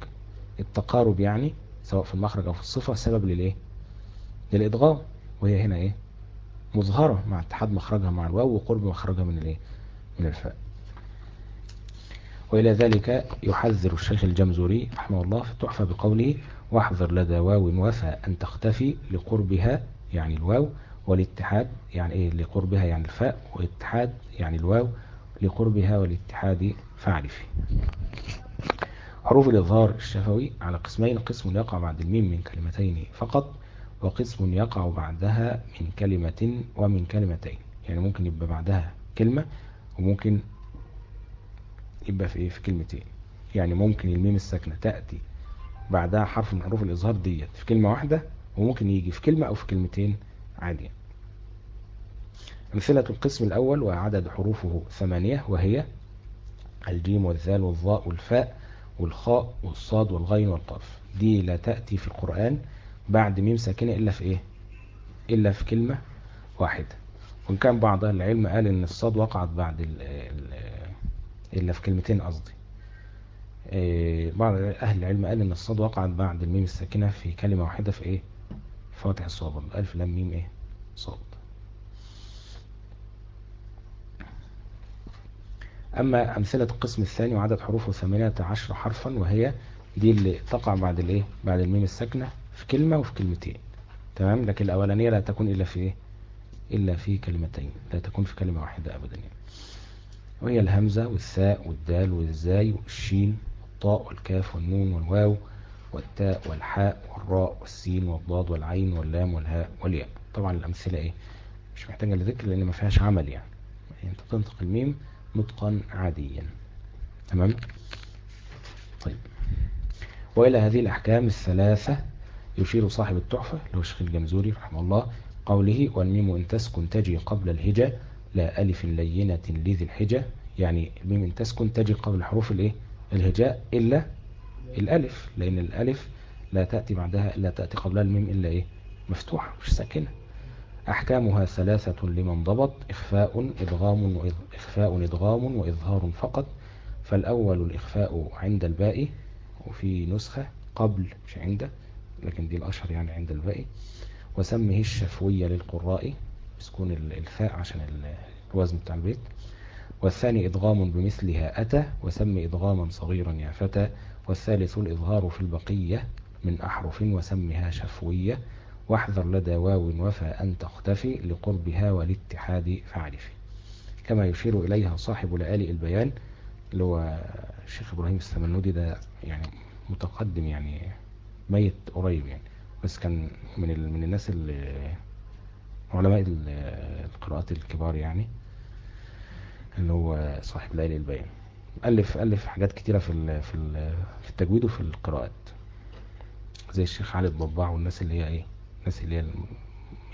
التقارب يعني سواء في المخرج أو في الصفة سبب للإيه؟ للإدغام. وهي هنا إيه؟ مظهرة مع اتحاد مخرجها مع الواو وقرب مخرجها من الإيه؟ من الفاء. وإلى ذلك يحذر الشيخ الجمزوري رحمه الله في التحفة بقوله واحذر لدى واو وفى أن تختفي لقربها يعني الواو والاتحاد يعني إيه؟ لقربها يعني الفاء والاتحاد يعني الواو لقربها والاتحاد فاعرفي حروف الإظهار الشفوي على قسمين قسم يقع بعد الميم من كلمتين فقط وقسم يقع بعدها من كلمة ومن كلمتين. يعني ممكن يبقى بعدها كلمة وممكن يبقى في إيه؟ في كلمتين. يعني ممكن الميم الساكنة تأتي بعدها حرف من حروف الإظهار ديت في كلمة واحدة وممكن يجي في كلمة أو في كلمتين عادية. أمثلة القسم الأول وعدد حروفه ثمانية وهي الجيم والذال والظاء والفاء والخاء والصاد والغين والقاف. دي لا تأتي في القرآن بعد ميم ساكنة إلا في إيه؟ إلا في كلمة واحدة. وإن كان بعض أهل العلم قال إن الصاد وقعت بعد ال ال إلا في كلمتين قصدي. إيه، بعض أهل العلم قال إن الصاد وقعت بعد الميم الساكنة في كلمة واحدة في إيه؟ فاتح الصاد. برضه. ألف لام ميم إيه؟ صاد. أما أمثلة القسم الثاني وعدد حروفه ثمانية عشر حرفا وهي دي اللي تقع بعد الإيه؟ بعد الميم الساكنة. في كلمة وفي كلمتين. تمام؟ لكن الأولانية لا تكون إلا في إيه؟ إلا في كلمتين. لا تكون في كلمة واحدة أبدا يعني. وهي الهمزة والثاء والدال والزاي والشين والطاء والكاف والنون والواو والتاء والحاء والراء والسين والضاد والعين واللام والهاء والياء. طبعا الأمثلة إيه؟ مش محتاجة لذكر لأن ما فيهاش عمل يعني. أنت تنطق الميم نطقا عاديا. تمام؟ طيب. وإلى هذه الأحكام الثلاثة يشير صاحب التحفة اللي هو الشيخ الجمزوري رحمه الله قوله والميم إن تسكن تجي قبل الهجة لا ألف لينة لذي الحجة يعني الميم إن تسكن تجي قبل حروف الإيه؟ الهجاء إلا الألف لأن الألف لا تأتي بعدها لا تأتي قبلها الميم إلا إيه؟ مفتوحة مش ساكنة. أحكامها ثلاثة لمن ضبط إخفاء إدغام. إخفاء إدغام وإظهار فقط. فالأول الإخفاء عند الباء وفي نسخة قبل مش عند. لكن دي الأشهر يعني عند الباء وسمه الشفوية للقراء بسكون ال- الفاء عشان ال- الوزن بتاع البيت. والثاني إدغام بمثلها أتى وسمي إدغاما صغيرا يا فتى. والثالث الإظهار في البقية من أحرف وسمها شفوية. واحذر لدى واو وفى أن تختفي لقربها والاتحاد فاعرفي. كما يشير إليها صاحب لآلئ البيان اللي هو الشيخ إبراهيم السمنودي ده يعني متقدم يعني ميت قريب يعني. بس كان من ال... من الناس اللي علماء ال- القراءات الكبار يعني اللي هو صاحب لآلئ البيان. ألف ألف حاجات كتيرة في ال... في ال... في التجويد وفي القراءات. زي الشيخ علي الضباع والناس اللي هي إيه الناس اللي هي الم-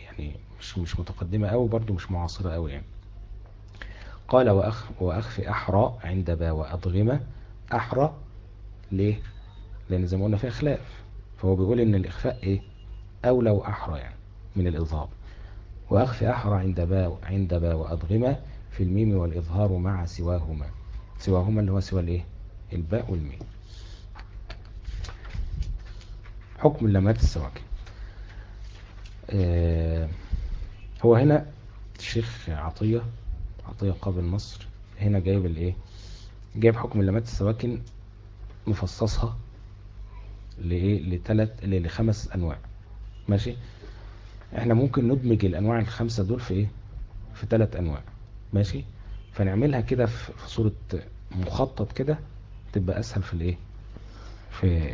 يعني مش مش متقدمة قوي برضو مش معاصرة قوي يعني. قال وأخ وأخف أحرى عند با وأضغمة. أحرى ليه؟ لأن زي ما قلنا فيها خلاف فهو بيقول إن الإخفاء إيه؟ أولى وأحرى يعني من الإظهار. وأخف أحرى عند با عند با وأضغمة في الميم والإظهار مع سواهما. سواهما اللي هو سوى الإيه؟ الباء والميم. حكم اللمات السواكن. آه، هو هنا الشيخ عطية عطية قابل مصر هنا جايب الإيه؟ جايب حكم اللمات السواكن مفصصها لإيه؟ لثلاث لخمس أنواع. ماشي؟ إحنا ممكن ندمج الأنواع الخمسة دول في إيه؟ في ثلاث أنواع. ماشي؟ فنعملها كده في صورة مخطط كده تبقى أسهل في الإيه؟ في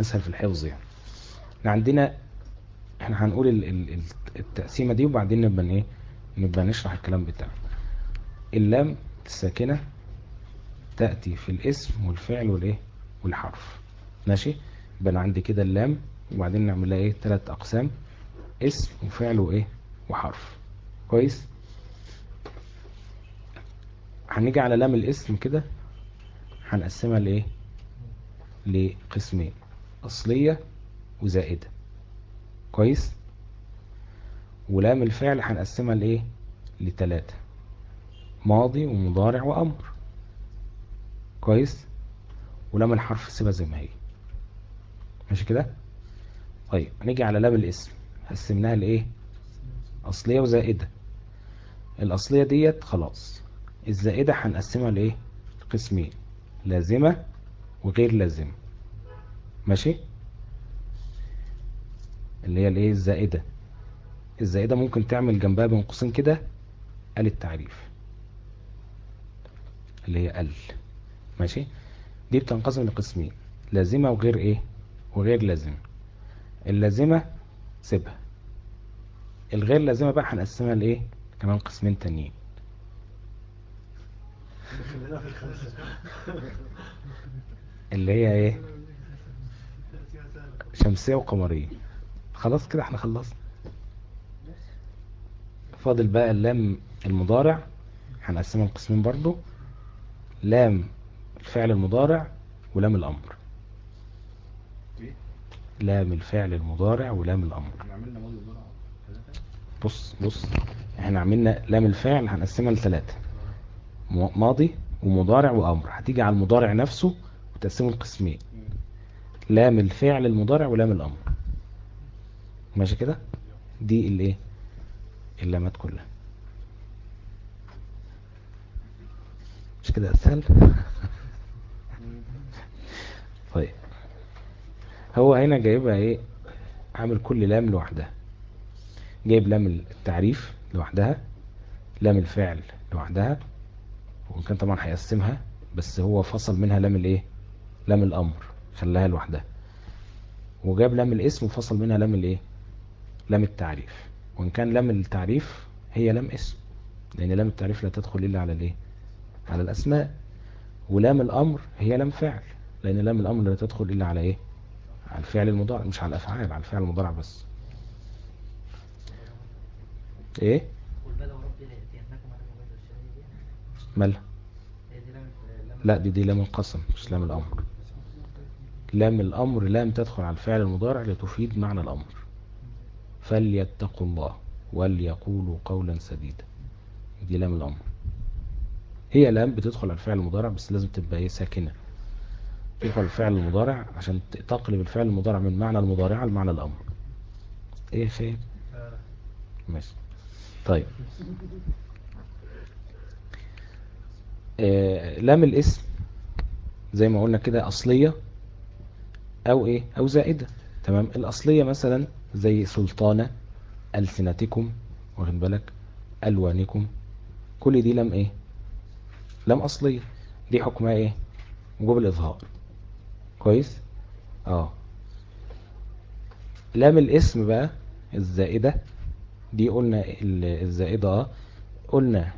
أسهل في الحفظ يعني. عندنا إحنا هنقول ال- ال- ال- التقسيمة دي وبعدين نبقى إيه؟ نبقى نشرح الكلام بتاعه اللام الساكنة تأتي في الاسم والفعل والإيه؟ والحرف. ماشي؟ يبقى أنا عندي كده اللام وبعدين نعمل لها إيه؟ ثلاث أقسام اسم وفعل وإيه؟ وحرف. كويس؟ هنيجي على لام الاسم كده هنقسمها لإيه؟ لقسمين أصلية وزائدة. كويس؟ ولام الفعل هنقسمها لإيه؟ لتلاتة. ماضي ومضارع وأمر. كويس؟ ولام الحرف سيبها زي ما هي. ماشي كده؟ طيب هنيجي على لام الاسم. قسمناها لإيه؟ أصلية وزائدة. الأصلية ديت خلاص. الزائدة هنقسمها لإيه؟ قسمين لازمة وغير لازمة. ماشي؟ اللي هي الإيه؟ الزائدة. الزائدة ممكن تعمل جنبها بين قوسين كده ال التعريف اللي هي أل. ماشي؟ دي بتنقسم لقسمين لازمة وغير إيه؟ وغير لازمة. اللازمة سيبها. الغير لازمة بقى هنقسمها لإيه؟ كمان قسمين تانيين. اللي هي إيه؟ شمسية وقمرية. خلاص كده إحنا خلصنا. فاضل بقى اللام المضارع. هنقسمها لقسمين برضو. لام الفعل المضارع ولام الأمر. إيه؟ لام الفعل المضارع ولام ثلاثة بص بص إحنا عملنا لام الفعل هنقسمها لثلاثة. ماضي ومضارع وأمر. هتيجي على المضارع نفسه وتقسمه لقسمين. لام الفعل المضارع ولام الأمر. ماشي كده؟ دي الايه اللامات كلها. مش كده اسهل [laughs] طيب. هو هنا جايبها إيه؟ عامل كل لام لوحدها. جايب لام التعريف لوحدها لام الفعل لوحدها وكان طبعا هيقسمها بس هو فصل منها لام الإيه؟ لام الأمر خلاها لوحدها. وجاب لام الاسم وفصل منها لام الإيه؟ لام التعريف. وإن كان لام التعريف هي لام اسم لأن لام التعريف لا تدخل إلا على الإيه؟ على الأسماء. ولام الأمر هي لام فعل. لأن لام الأمر لا تدخل إلا على إيه؟ على الفعل المضارع مش على الأفعال على الفعل المضارع بس. إيه؟ دي مالها لا دي دي لام القسم مش لام الأمر. لام الأمر لام تدخل على الفعل المضارع لتفيد معنى الأمر. فليتقوا الله وليقولوا قولا سديدا. دي لام الأمر. هي لام بتدخل على الفعل المضارع بس لازم تبقى إيه؟ ساكنة. تدخل الفعل المضارع عشان تقلب الفعل المضارع من معنى المضارع لمعنى الأمر. إيه خير ماشي. طيب. آه لام الاسم زي ما قلنا كده أصلية أو إيه؟ أو زائدة. تمام؟ الأصلية مثلا زي سلطانة ألسنتكم واخد بالك؟ ألوانكم. كل دي لام إيه؟ لام أصلية. دي حكمها إيه؟ وجوب الإظهار. كويس؟ آه. لام الاسم بقى الزائدة. دي قلنا ال- الزائدة آه. قلنا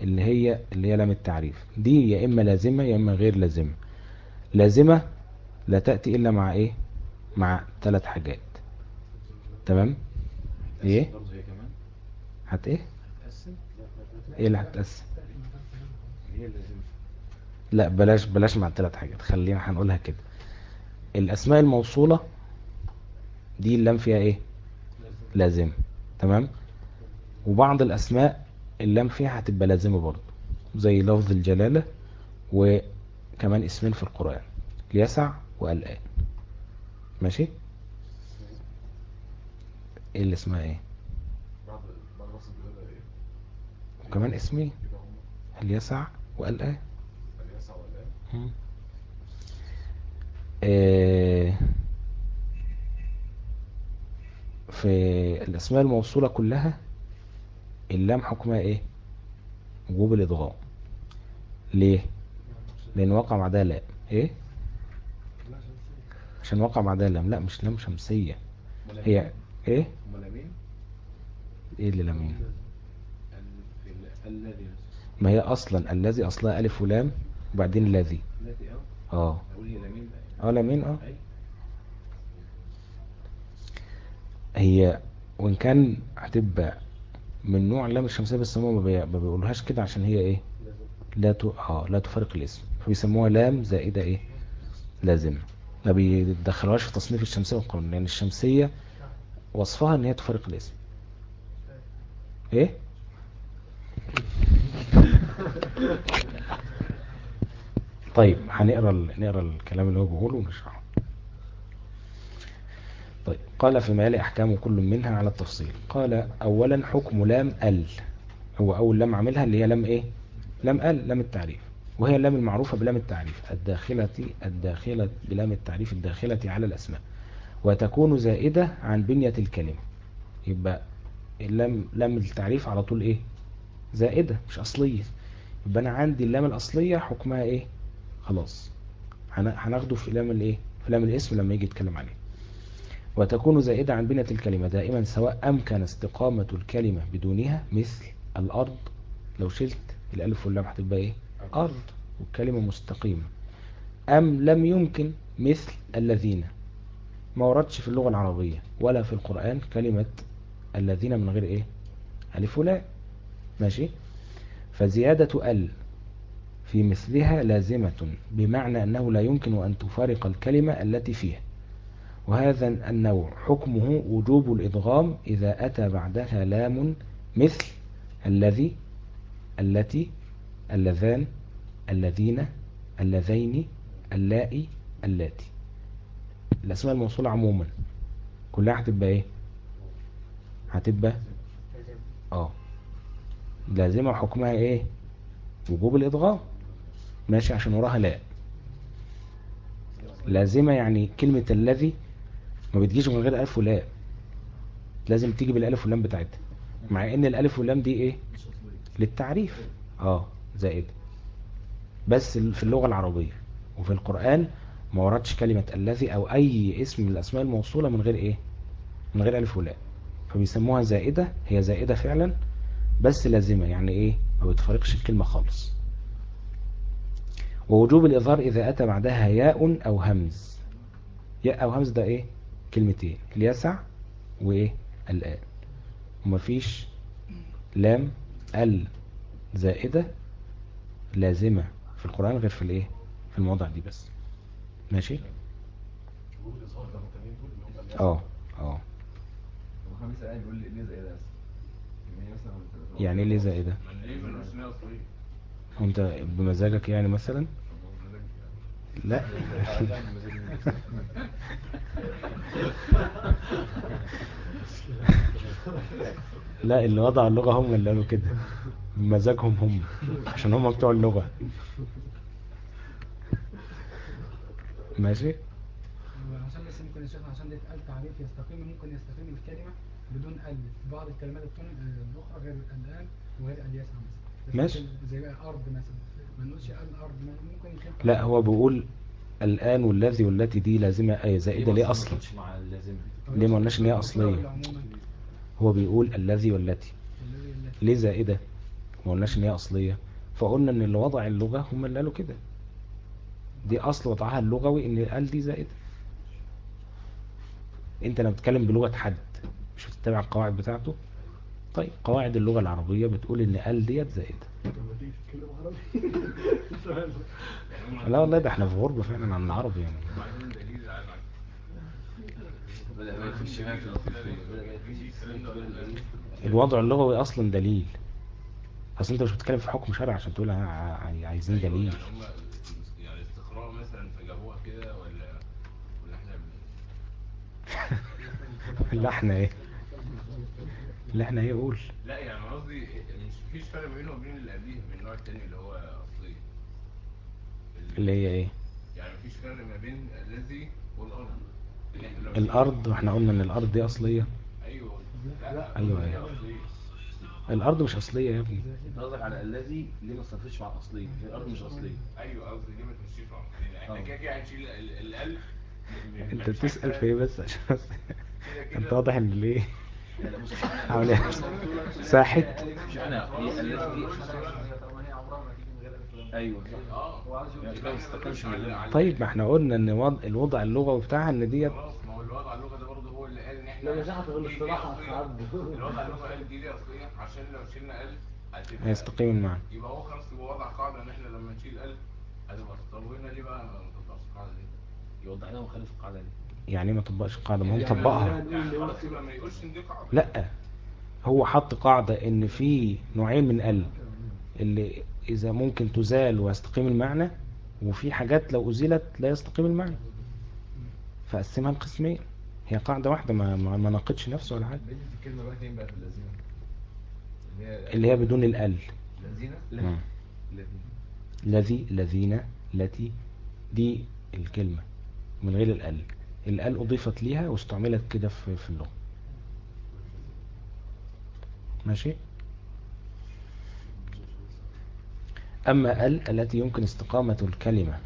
اللي هي اللي هي لام التعريف. دي يا إما لازمة يا إما غير لازمة. لازمة لا تأتي إلا مع إيه؟ مع ثلاث حاجات. تمام؟ كمان. هت هتقسم إيه اللي هتقسم لا بلاش بلاش مع ثلاث حاجات. خلينا هنقولها كده. الأسماء الموصولة دي اللام فيها إيه؟ لازم. تمام؟ وبعض الأسماء اللام فيها هتبقى لازمة برضه زي لفظ الجلالة وكمان اسمين في القرآن اليسع والآن. ماشي؟ إيه اللي اسمها إيه؟ إيه؟ وكمان اسمين اليسع والآن. اليسع والآن. في الأسماء الموصولة كلها اللام حكمها إيه؟ وجوب الإضغام ليه؟ لأن وقع بعدها لام. إيه؟ عشان وقع بعدها لام. لا مش لام شمسية. هي إيه؟ إيه اللي لامين؟ ما هي أصلا الذي أصلها ألف ولام وبعدين الذي. آه. آه لامين آه. هي وإن كان هتبقى من نوع اللام الشمسية بس ما بي- ما بيقولوهاش كده عشان هي إيه؟ لا ت... آه لا تفرق الاسم. فبيسموها لام زائدة إيه؟ لازمة. ما بيدخلوهاش في تصنيف الشمسية والقمرية لأن الشمسية وصفها إن هي تفارق الاسم. إيه؟ [laughs] طيب هنقرأ نقرأ الكلام اللي هو بيقوله ونشرحه. طيب قال فيما يلي أحكام كل منها على التفصيل. قال اولا حكم لام ال. هو أول لام عاملها اللي هي لام إيه؟ لام ال لام التعريف. وهي اللام المعروفة بلام التعريف الداخلة الداخلة بلام التعريف الداخلة على الأسماء. وتكون زائدة عن بنية الكلمة. يبقى اللام لام التعريف على طول إيه؟ زائدة مش أصلية. يبقى أنا عندي اللام الأصلية حكمها إيه؟ خلاص. هن- هناخده في لام الايه؟ في لام الاسم لما يجي يتكلم عليه. وتكون زائدة عن بنية الكلمة دائما سواء أمكن استقامة الكلمة بدونها مثل الأرض. لو شلت الألف واللام هتبقى إيه؟ أرض. والكلمة مستقيمة. أم لم يمكن مثل الذين. ما وردش في اللغة العربية ولا في القرآن كلمة الذين من غير إيه؟ ألف ولا. ماشي؟ فزيادة ال في مثلها لازمة بمعنى أنه لا يمكن أن تفارق الكلمة التي فيها. وهذا النوع حكمه وجوب الإدغام إذا أتى بعدها لام مثل الذي التي اللذان الذين اللذين اللائي اللاتي. الأسماء الموصولة عموما. كلها هتبقى إيه؟ هتبقى آه. لازمة حكمها إيه؟ وجوب الادغام ماشي عشان وراها لا. لازمة يعني كلمة الذي ما بتجيش من غير ألف ولا لازم تيجي بالألف واللام بتاعتها. مع إن الألف واللام دي إيه؟ للتعريف. آه زائد. بس في اللغة العربية. وفي القرآن ما وردش كلمة الذي أو أي اسم من الأسماء الموصولة من غير إيه؟ من غير ألف ولا فبيسموها زائدة. هي زائدة فعلا. بس لازمة. يعني إيه؟ ما بتفرقش الكلمة خالص. ووجوب الإظهار إذا أتى بعدها ياء أو همز. ياء أو همز ده إيه؟ كلمتين اليسع وإيه؟ الآن. ومفيش لام ال زائدة لازمة في القرآن غير في الإيه؟ في الموضع دي بس. ماشي. آه آه. يعني يعني إيه ليه زائدة؟ الأسماء الأصلية وأنت بمزاجك يعني مثلا؟ لا. [laughs] لا اللي وضع اللغة هم اللي قالوا كده. بمزاجهم هم عشان هم بتوع اللغة. ماشي؟ عشان بس ممكن الشيخ عشان ده اتقال تعريف يستقيم ممكن يستقيم الكلمة بدون ال في بعض الكلمات الأخرى غير الآن وغير الياس مثلا ماشي. زي بقى الأرض مثلا. لا هو بيقول الآن والذي والتي دي لازمة أي زائدة ليه أصلا؟ ليه ما قلناش إن هي أصلية؟ هو بيقول الذي والتي. ليه زائدة؟ ما قلناش إن هي أصلية. فقلنا إن اللي وضع اللغة هم اللي قالوا كده. دي أصل وضعها اللغوي إن قال دي زائدة. أنت لما بتتكلم بلغة حد مش بتتبع القواعد بتاعته؟ طيب قواعد اللغة العربية بتقول إن قال ديت زائدة. لا والله ده إحنا في غربة فعلا عن العرب يعني. الوضع اللغوي أصلا دليل. أصل أنت مش بتتكلم في حكم شرع عشان تقول عايزين دليل يعني استقراء مثلا فجابوها كده ولا ولا إحنا إحنا إيه؟ اللي إحنا إيه؟ قول. لا يعني قصدي مش فيش فرق بينه وبين اللي قبليه من النوع التاني اللي هو أصلي. اللي هي إيه؟ يعني مفيش فرق ما بين الذي والأرض. لو الأرض وإحنا قلنا إن الأرض دي أصلية. أيوه. لا أيوة. أصلية. الأرض مش أصلية يا ابني. أنت قصدك على الذي ليه ما تصرفش مع الاصلي هي الأرض مش أصلية. أيوه قصدي دي ما تمشيش مع بعض. يعني إحنا آه. كده كده هنشيل ال- الألف. أنت مفيش بتسأل حاجة في إيه بس؟ عشان أنت واضح إن ليه؟ إيه ساحت. طيب ما إحنا قلنا إن وضع الوضع اللغوي بتاعها إن ديت ما هو الوضع اللغة ده برضه هو اللي قال ان إحنا لا مش هاخد دي- دي الاصطلاح أصلية. هتعدي. الوضع اللغة قال دي دي اصلية عشان لو شلنا الف هيستقيم المعنى يبقى هو خلاص يبقى وضع قاعدة إن إحنا لما نشيل ألف هتبقى طب وهنا ليه بقى ما تطلعش القاعدة دي؟ يوضح لنا مخالف القاعدة دي يعني إيه ما طبقش القاعدة ما هو يعني مطبقها. قاعدة. لا هو حط قاعدة إن في نوعين من ال اللي إذا ممكن تزال ويستقيم المعنى وفي حاجات لو أزيلت لا يستقيم المعنى. فقسمها لقسمين. هي قاعدة واحدة ما ما ما ناقضش نفسه ولا حاجة. بنت الكلمة بقى فين بقى في اللذينة؟ اللي هي بدون الال اللذينة مم. الذي الذي الذين التي دي الكلمة من غير الال الال أضيفت ليها واستعملت كده في اللغة. ماشي؟ أما ال التي يمكن استقامة الكلمة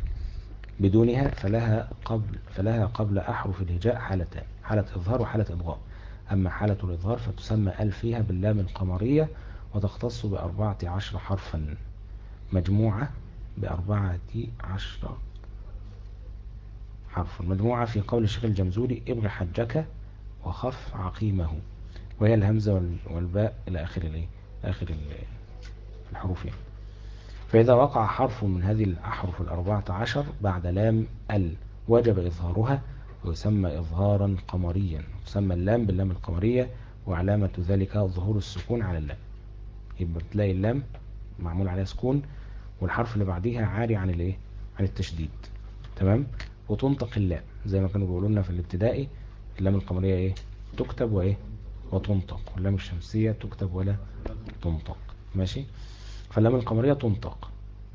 بدونها فلها قبل فلها قبل أحرف الهجاء حالتان حالة إظهار وحالة إضغام أما حالة الإظهار فتسمى ال فيها باللام القمرية وتختص بأربعة عشر حرفا مجموعة بأربعة عشر حرفا مجموعة في قول الشيخ الجمزوري ابغ حجك وخف عقيمه. وهي الهمزة وال- والباء إلى آخر الإيه؟ آخر ال- الحروف يعني. فإذا وقع حرف من هذه الأحرف الأربعة عشر بعد لام ال وجب إظهارها ويسمى إظهارا قمريا. تسمى اللام باللام القمرية وعلامة ذلك ظهور السكون على اللام. يبقى بتلاقي اللام معمول عليها سكون والحرف اللي بعديها عاري عن الإيه؟ عن التشديد. تمام؟ وتنطق اللام زي ما كانوا بيقولوا لنا في الابتدائي اللام القمرية إيه؟ تكتب وإيه؟ وتنطق. واللام الشمسية تكتب ولا تنطق. ماشي؟ فاللام القمرية تنطق.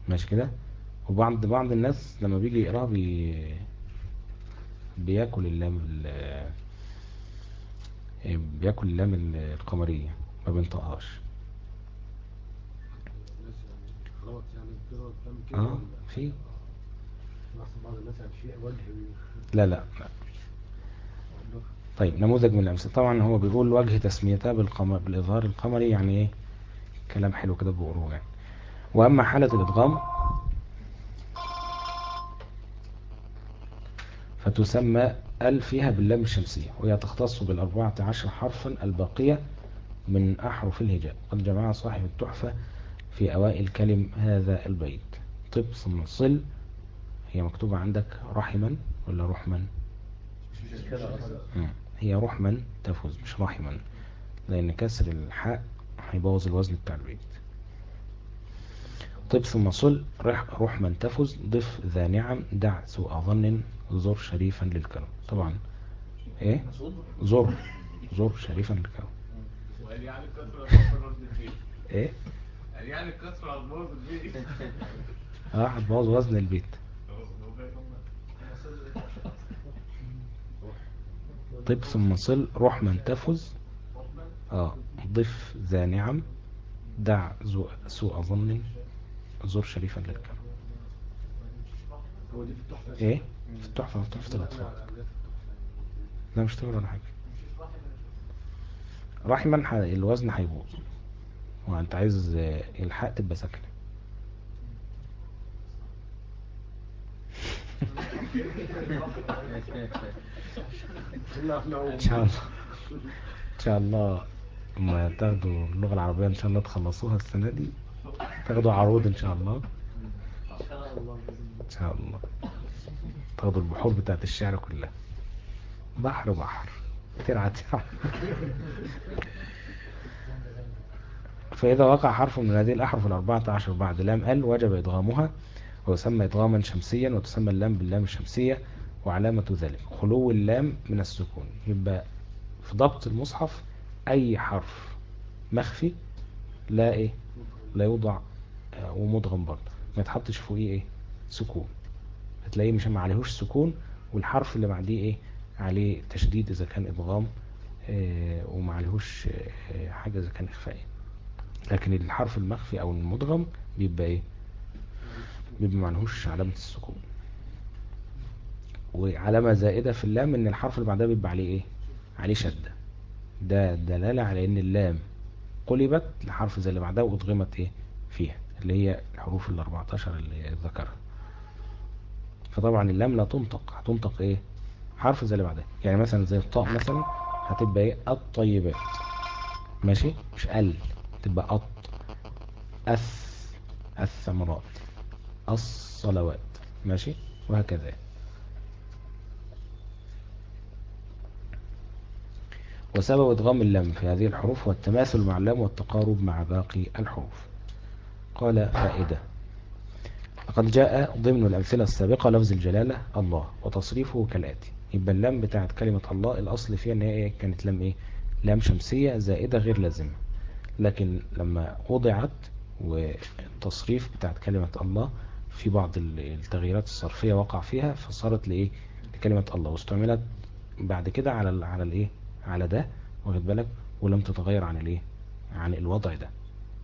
ماشي كده؟ وبعض بعض الناس لما بيجي يقراها بي بياكل اللام ال- بياكل اللام ال- القمرية. ما بينطقهاش. يعني يعني آه في بحسب بعض الناس يعني في وجه لا لا. طيب نموذج من الأمثلة. طبعا هو بيقول وجه تسميتها بالقمر بالإظهار القمري يعني إيه؟ كلام حلو كده بيقولوه يعني. وأما حالة الإدغام فتسمى ال فيها باللام الشمسية وهي تختص بالأربعة عشر حرفا الباقية من أحرف الهجاء. قد جمع صاحب التحفة في أوائل كلم هذا البيت. طب ثم صل. هي مكتوبة عندك رحما ولا رحما. هي رحما تفوز مش رحما لأن كسر الحاء هيبوظ الوزن بتاع البيت. طب ثم صل رح رحما تفز ضف ذا نعم دع سوء ظن زر شريفا للكرم. طبعا إيه؟ زر زر شريفا للكرم. وقال يعني البيت إيه؟ قال يعني الكسره هتبوظ البيت آه هتبوظ وزن البيت. طب ثم صل رحما تفز. آه ضف ذا نعم. دع سوء ظن. زر شريفا للكرم. هو دي في التحفة إيه؟ في التحفة في تحفة الأطفال. لا مش تقول ولا حاجة. رحما الوزن هيبوظ. وأنت عايز آه، الحق تبقى ساكنة إن شاء الله. إن شاء الله. لما تاخدوا اللغة العربية إن شاء الله تخلصوها السنة دي. تاخدوا عروض إن شاء الله. إن شاء الله. تاخدوا البحور بتاعت الشعر كلها. بحر بحر. ترعى ترعى فإذا وقع حرف من هذه الأحرف الأربعة عشر بعد لام ال وجب إدغامها. ويسمى إدغاما شمسيا وتسمى اللام باللام الشمسية وعلامة ذلك خلو اللام من السكون يبقى في ضبط المصحف أي حرف مخفي لا إيه؟ لا يوضع آه، ومدغم برضه ما يتحطش فوقيه إيه؟ سكون. هتلاقيه مش ما عليهوش سكون والحرف اللي بعديه إيه؟ عليه تشديد إذا كان إدغام آه، وما عليهوش آه، حاجة إذا كان إخفائي. لكن الحرف المخفي أو المدغم بيبقى إيه؟ بيبقى معلهوش علامة السكون. وعلامة زائدة في اللام إن الحرف اللي بعدها بيبقى عليه إيه؟ عليه شدة. ده دلالة على إن اللام قلبت لحرف زي اللي بعدها وأدغمت إيه؟ فيها اللي هي الحروف ال 14 اللي ذكرها. فطبعا اللام لا تنطق هتنطق إيه؟ حرف زي اللي بعدها. يعني مثلا زي الطاء مثلا هتبقى إيه؟ الطيبات ماشي؟ مش ال تبقى أط أث الثمرات الصلوات. ماشي؟ وهكذا. وسبب ادغام اللام في هذه الحروف هو التماثل مع اللام والتقارب مع باقي الحروف. قال فائدة. لقد جاء ضمن الأمثلة السابقة لفظ الجلالة الله وتصريفه كالآتي. يبقى اللام بتاعت كلمة الله الأصل فيها إن هي إيه؟ كانت لام إيه؟ لام شمسية زائدة غير لازمة. لكن لما وضعت والتصريف بتاعت كلمة الله في بعض التغييرات الصرفية وقع فيها فصارت لإيه؟ لكلمة الله. واستعملت بعد كده على ال على الإيه؟ على ده واخد بالك؟ ولم تتغير عن الإيه؟ عن الوضع ده.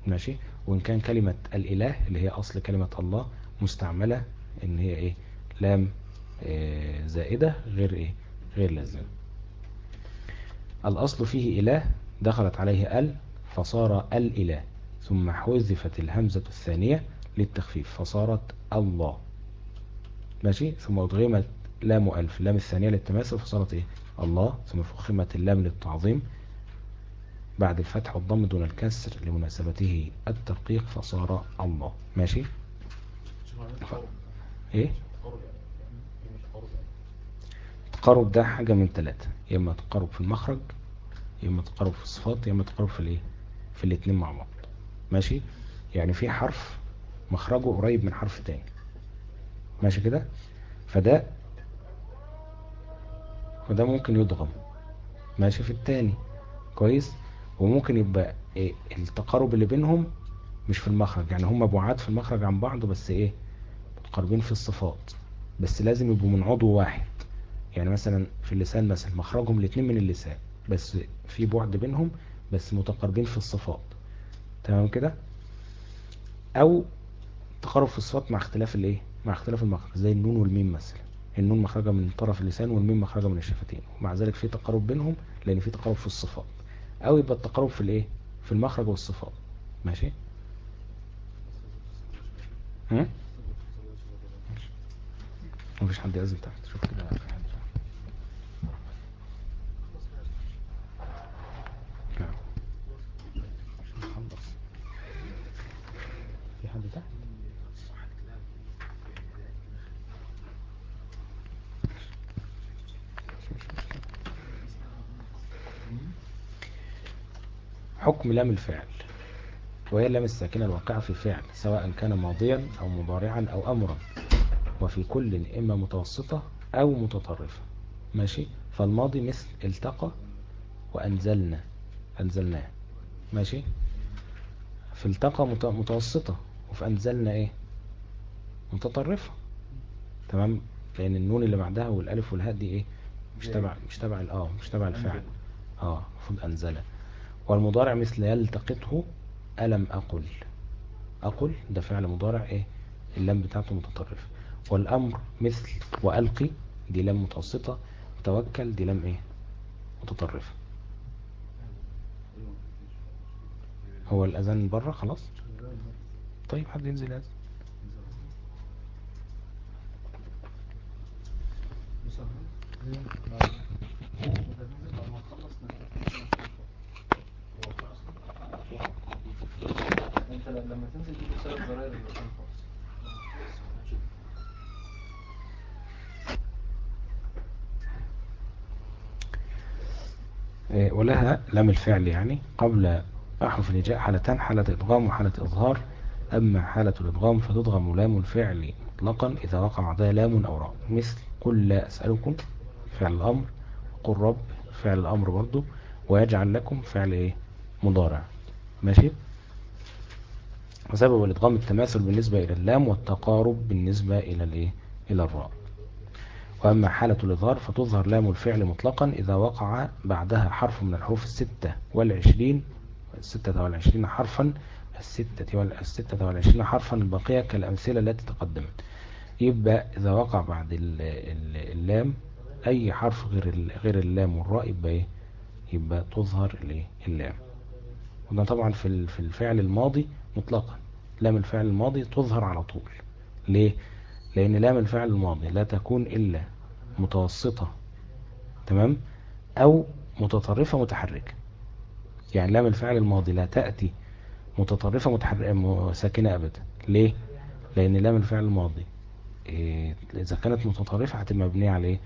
ماشي؟ وإن كان كلمة الإله اللي هي أصل كلمة الله مستعملة إن هي إيه؟ لام إيه زائدة غير إيه؟ غير لازم. الأصل فيه إله دخلت عليه ال فصار الإله. ثم حذفت الهمزة الثانية للتخفيف فصارت الله. ماشي؟ ثم أضغمت لام ألف اللام الثانية للتماثل فصارت إيه؟ الله. ثم فخمت اللام للتعظيم. بعد الفتح والضم دون الكسر لمناسبته الترقيق فصار الله. ماشي؟ ف... إيه؟ تقارب ده حاجة من ثلاثة يا إما تقارب في المخرج يا إما تقارب في الصفات يا إما تقارب في الإيه؟ في الاتنين مع بعض. ماشي؟ يعني في حرف مخرجه قريب من حرف تاني. ماشي كده؟ فده وده ممكن يضغم. ماشي في التاني. كويس؟ وممكن يبقى إيه؟ التقارب اللي بينهم مش في المخرج. يعني هم بعاد في المخرج عن بعض بس إيه؟ متقاربين في الصفات. بس لازم يبقوا من عضو واحد. يعني مثلا في اللسان مثلا مخرجهم الاثنين من اللسان بس في بعد بينهم بس متقاربين في الصفات. تمام كده؟ أو تقارب في الصفات مع اختلاف الايه؟ مع اختلاف المخرج زي النون والميم مثلا. النون مخرجة من طرف اللسان والميم مخرجة من الشفتين. ومع ذلك في تقارب بينهم لأن في تقارب في الصفات. أو يبقى التقارب في الإيه؟ في المخرج والصفات. ماشي؟ هم مفيش حد يأذن تحت. شوف كده في حد تحت نعم. نخلص. في حد تحت حكم لام الفعل وهي اللام الساكنة الواقعة في فعل سواء كان ماضيا أو مضارعا أو أمرا وفي كل إما متوسطة أو متطرفة. ماشي؟ فالماضي مثل التقى وأنزلنا أنزلناه. ماشي؟ في التقى مت- متوسطة وفي أنزلنا إيه؟ متطرفة. تمام؟ لأن النون اللي بعدها والألف والهاء دي إيه؟ مش تبع مش تبع ال- آه مش تبع الفعل. آه المفروض أنزله والمضارع مثل يلتقطه ألم أقل. أقل ده فعل مضارع إيه؟ اللام بتاعته متطرفة والأمر مثل وألقي دي لام متوسطة توكل دي لام إيه؟ متطرفة. هو الأذان بره خلاص؟ طيب حد ينزل يأذن انت لما تنزل زراير إيه، ولها لام الفعل يعني قبل أحرف الهجاء حالتان حالة إدغام وحالة إظهار. أما حالة الإدغام فتدغم لام الفعل مطلقا إذا وقع بعدها لام أو راء. مثل قل لا أسألكم فعل الأمر. قل رب فعل الأمر برضو. ويجعل لكم فعل إيه؟ مضارع. ماشي؟ وسبب الإدغام التماثل بالنسبة إلى اللام والتقارب بالنسبة إلى الإيه؟ إلى الراء. وأما حالة الإظهار فتظهر لام الفعل مطلقا إذا وقع بعدها حرف من الحروف الستة والعشرين الستة والعشرين حرفا الستة والستة والعشرين حرفا البقية كالأمثلة التي تقدمت. يبقى إذا وقع بعد ال- ال- اللام أي حرف غير غير اللام والراء يبقى إيه؟ يبقى تظهر اللام. وده طبعا في الفعل الماضي مطلقا. لام الفعل الماضي تظهر على طول. ليه؟ لأن لام الفعل الماضي لا تكون إلا متوسطة تمام؟ أو متطرفة متحركة. يعني لام الفعل الماضي لا تأتي متطرفة متحركة ساكنة أبدا. ليه؟ لأن لام الفعل الماضي إيه، إذا كانت متطرفة هتبقى مبنية على إيه؟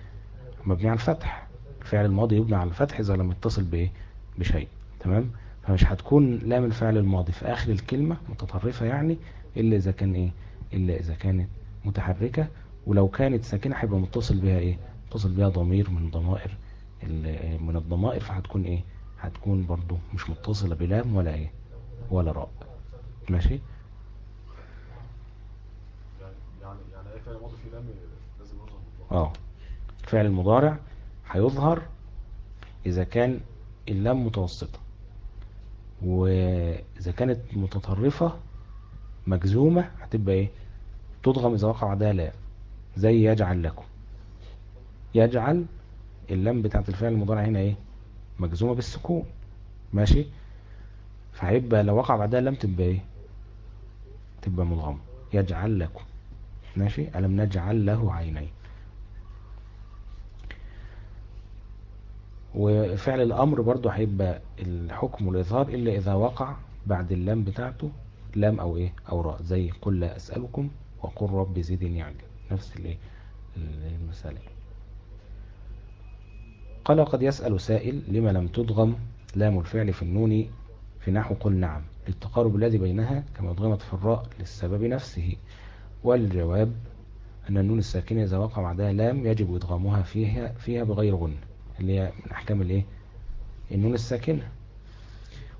مبنية على الفتح. الفعل الماضي يبنى على الفتح إذا لم يتصل بإيه؟ بشيء تمام؟ فمش هتكون لام الفعل الماضي. في آخر الكلمة متطرفة يعني إلا إذا كان إيه؟ إلا إذا كانت متحركة. ولو كانت ساكنة هيبقى متصل بها إيه؟ متصل بها ضمير من ضمائر ال- من الضمائر فهتكون إيه؟ هتكون برضو مش متصلة بلام ولا إيه؟ ولا راء. ماشي؟ يعني يعني أي فعل ماضي فيه لام لازم يظهر آه. الفعل المضارع هيظهر إذا كان اللام متوسطة. وإذا كانت متطرفة مجزومة هتبقى إيه؟ تضغم إذا وقع بعدها لام زي يجعل لكم. يجعل اللام بتاعت الفعل المضارع هنا إيه؟ مجزومة بالسكون. ماشي؟ فهيبقى لو وقع بعدها لام تبقى إيه؟ تبقى مضغمة. يجعل لكم. ماشي؟ ألم نجعل له عينين. وفعل الأمر برضو هيبقى الحكم والإظهار إلا إذا وقع بعد اللام بتاعته لام أو إيه؟ أو راء. زي قل لا أسألكم وقل رب زدني علما. نفس الإيه؟ المثال قال قد يسأل سائل لم لم تدغم لام الفعل في النون في نحو قل نعم للتقارب الذي بينها كما أدغمت في الراء للسبب نفسه. والجواب أن النون الساكنة إذا وقع بعدها لام يجب إدغامها فيها فيها بغير غنة اللي هي أحكام الإيه النون الساكنة.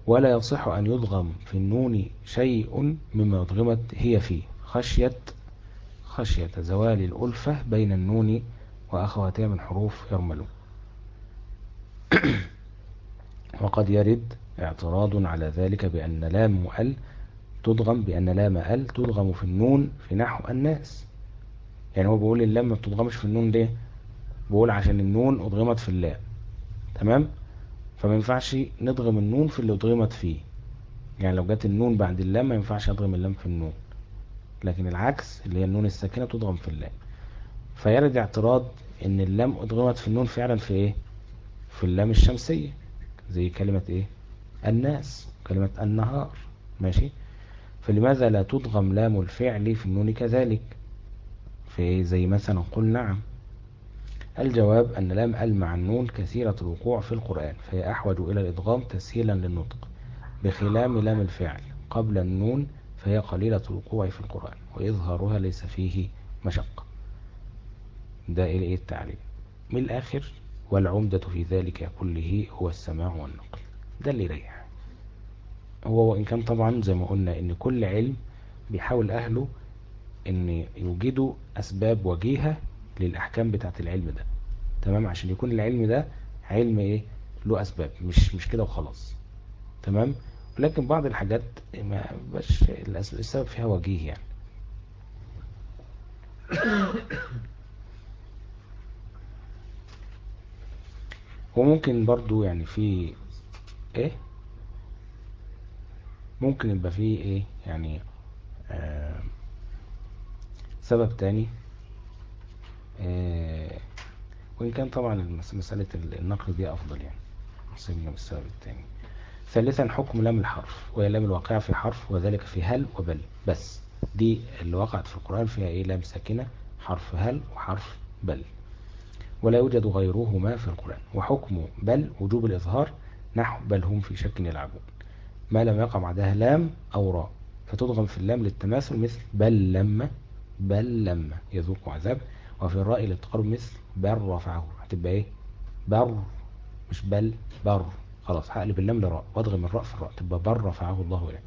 ولا يصح أن يدغم في النون شيء مما أدغمت هي فيه. خشية خشية زوال الألفة بين النون وأخواتها من حروف يرملون. [coughs] وقد يرد اعتراض على ذلك بأن لام أل تدغم بأن لام أل تدغم في النون في نحو الناس. يعني هو بيقول اللام ما بتدغمش في النون ليه؟ بقول عشان النون أدغمت في اللام تمام؟ فما ينفعش ندغم النون في اللي أدغمت فيه. يعني لو جت النون بعد اللام ما ينفعش أدغم اللام في النون. لكن العكس اللي هي النون الساكنة تدغم في اللام فيرد اعتراض إن اللام أدغمت في النون فعلا في إيه؟ في اللام الشمسية. زي كلمة إيه؟ الناس كلمة النهار. ماشي؟ فلماذا لا تدغم لام الفعل في النون كذلك؟ في زي مثلا قل نعم. الجواب أن لام أل مع النون كثيرة الوقوع في القرآن فهي أحوج إلى الإدغام تسهيلا للنطق بخلام لام الفعل قبل النون فهي قليلة الوقوع في القرآن وإظهارها ليس فيه مشقة. ده إلى التعليم من الآخر والعمدة في ذلك كله هو السماع والنقل. ده اللي يريح هو وإن كان طبعا زي ما قلنا إن كل علم بيحاول أهله إن يوجدوا أسباب وجيهة للأحكام بتاعت العلم ده. تمام؟ عشان يكون العلم ده علم إيه؟ له أسباب. مش مش كده وخلاص. تمام؟ لكن بعض الحاجات ما بش السبب فيها وجيه يعني. [coughs] وممكن برضو يعني في إيه؟ ممكن يبقى فيه إيه؟ يعني آه سبب تاني وإن كان طبعا مسألة النقل دي أفضل يعني سيبنا السبب التاني. ثالثا حكم لام الحرف وهي لام الواقعة في حرف وذلك في هل وبل. بس دي اللي وقعت في القرآن فيها إيه؟ لام ساكنة حرف هل وحرف بل. ولا يوجد غيرهما في القرآن. وحكم بل وجوب الإظهار نحو بل هم في شك يلعبون. ما لم يقع بعدها لام أو راء. فتضغم في اللام للتماثل مثل بل لما بل لما يذوق عذاب. وفي الراء للتقرب مثل بل رفعه هتبقى إيه؟ بر مش بل بر. خلاص هقلب اللام لراء واضغم الراء في الراء. تبقى بر رفعه الله إليه.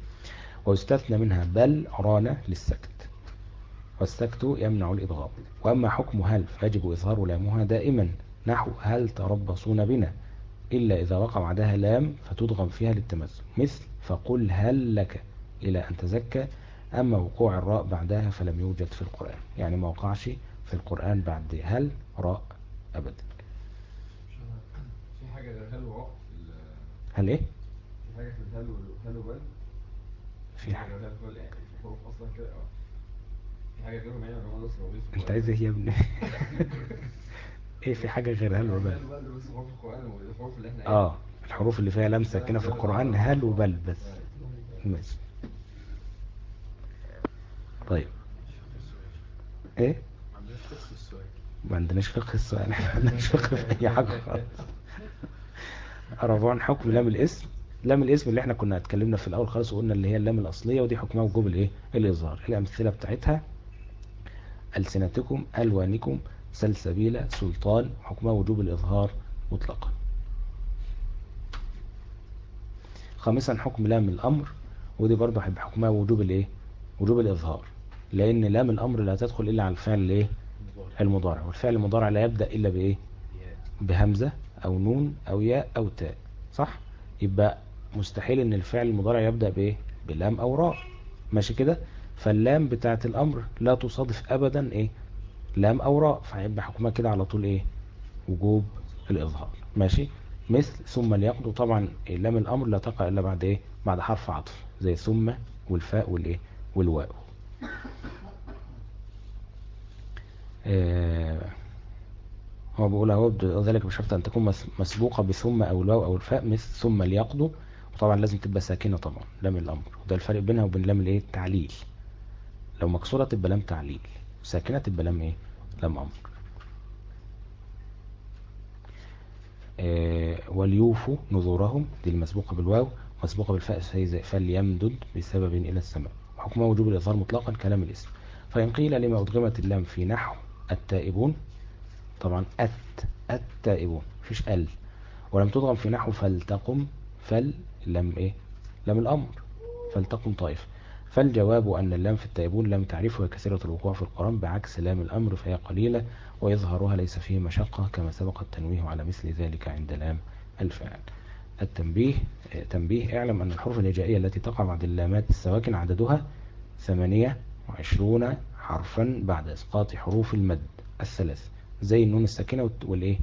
ويستثنى منها بل رانة للسكت. والسكت يمنع الإضغام وأما حكم هل فيجب إظهار لامها دائما؟ نحو هل تربصون بنا؟ إلا إذا وقع بعدها لام فتضغم فيها للتمثل مثل فقل هل لك إلى أن تزكى؟ أما وقوع الراء بعدها فلم يوجد في القرآن. يعني ما وقعش في القرآن بعد هل راء أبدا في حاجة غير هل وراء هل إيه؟ في حاجة في الهل وال- هل وبل في حاجة غير هل وبل يعني في حروف أصلا كده آه في حاجة هم بس موجودين في أنت؟ عايز إيه يا ابني؟ [laughs] إيه في حاجة غير هل وبل؟ هل وبل بس حروف القرآن والحروف اللي إحنا؟ آه الحروف اللي فيها لام ساكنة في القرآن هل وبل بس ماشي طيب إيه ما عندناش فقه السؤال إحنا ما عندناش فقه في أي حاجة خالص. رابعا حكم لام الاسم لام الاسم اللي إحنا كنا اتكلمنا في الأول خالص وقلنا اللي هي اللام الأصلية ودي حكمها وجوب الإيه؟ الإظهار. الأمثلة بتاعتها ألسنتكم ألوانكم سلسبيل سلطان حكمها وجوب الإظهار مطلقا. خامسا حكم لام الأمر ودي برضه هيبقى حكمها وجوب الإيه؟ وجوب الإظهار. لأن لام الأمر لا تدخل إلا على الفعل الإيه؟ المضارع. والفعل المضارع لا يبدأ إلا بإيه؟ بهمزة أو نون أو ياء أو تاء. صح؟ يبقى مستحيل إن الفعل المضارع يبدأ بإيه؟ بلام أو راء. ماشي كده؟ فاللام بتاعت الأمر لا تصادف أبدا إيه؟ لام أو راء. فهيبقى حكمها كده على طول إيه؟ وجوب الإظهار. ماشي؟ مثل ثم ليقضوا طبعا لام الأمر لا تقع إلا بعد إيه؟ بعد حرف عطف. زي ثم والفاء والإيه؟ والواو. هو بيقول أهو ذلك بشرط أن تكون مس- مسبوقة بثم أو الواو أو الفاء مثل ثم ليقضوا وطبعا لازم تبقى ساكنة طبعا لام الأمر. وده الفرق بينها وبين لام الإيه؟ التعليل لو مكسورة تبقى لام تعليل ساكنة تبقى لام إيه؟ لام أمر. آه وليوفوا نذورهم دي المسبوقة بالواو. مسبوقة بالفاء فليمدد بسبب إلى السماء. وحكمها وجوب الإظهار مطلقا كلام الاسم. فإن قيل لما أدغمت اللام في نحو التائبون. طبعا أت التائبون مفيش ال. ولم تضغم في نحو فلتقم فل لم إيه؟ لم الأمر. فلتقم طائف. فالجواب أن اللام في التائبون لم تعرف وهي كثيرة الوقوع في القرآن بعكس لام الأمر فهي قليلة وإظهارها ليس فيه مشقة كما سبق التنويه على مثل ذلك عند لام الفعل. التنبيه تنبيه اعلم أن الحروف الهجائية التي تقع بعد اللامات السواكن عددها ثمانية وعشرون حرفا بعد إسقاط حروف المد الثلاث زي النون الساكنة والإيه؟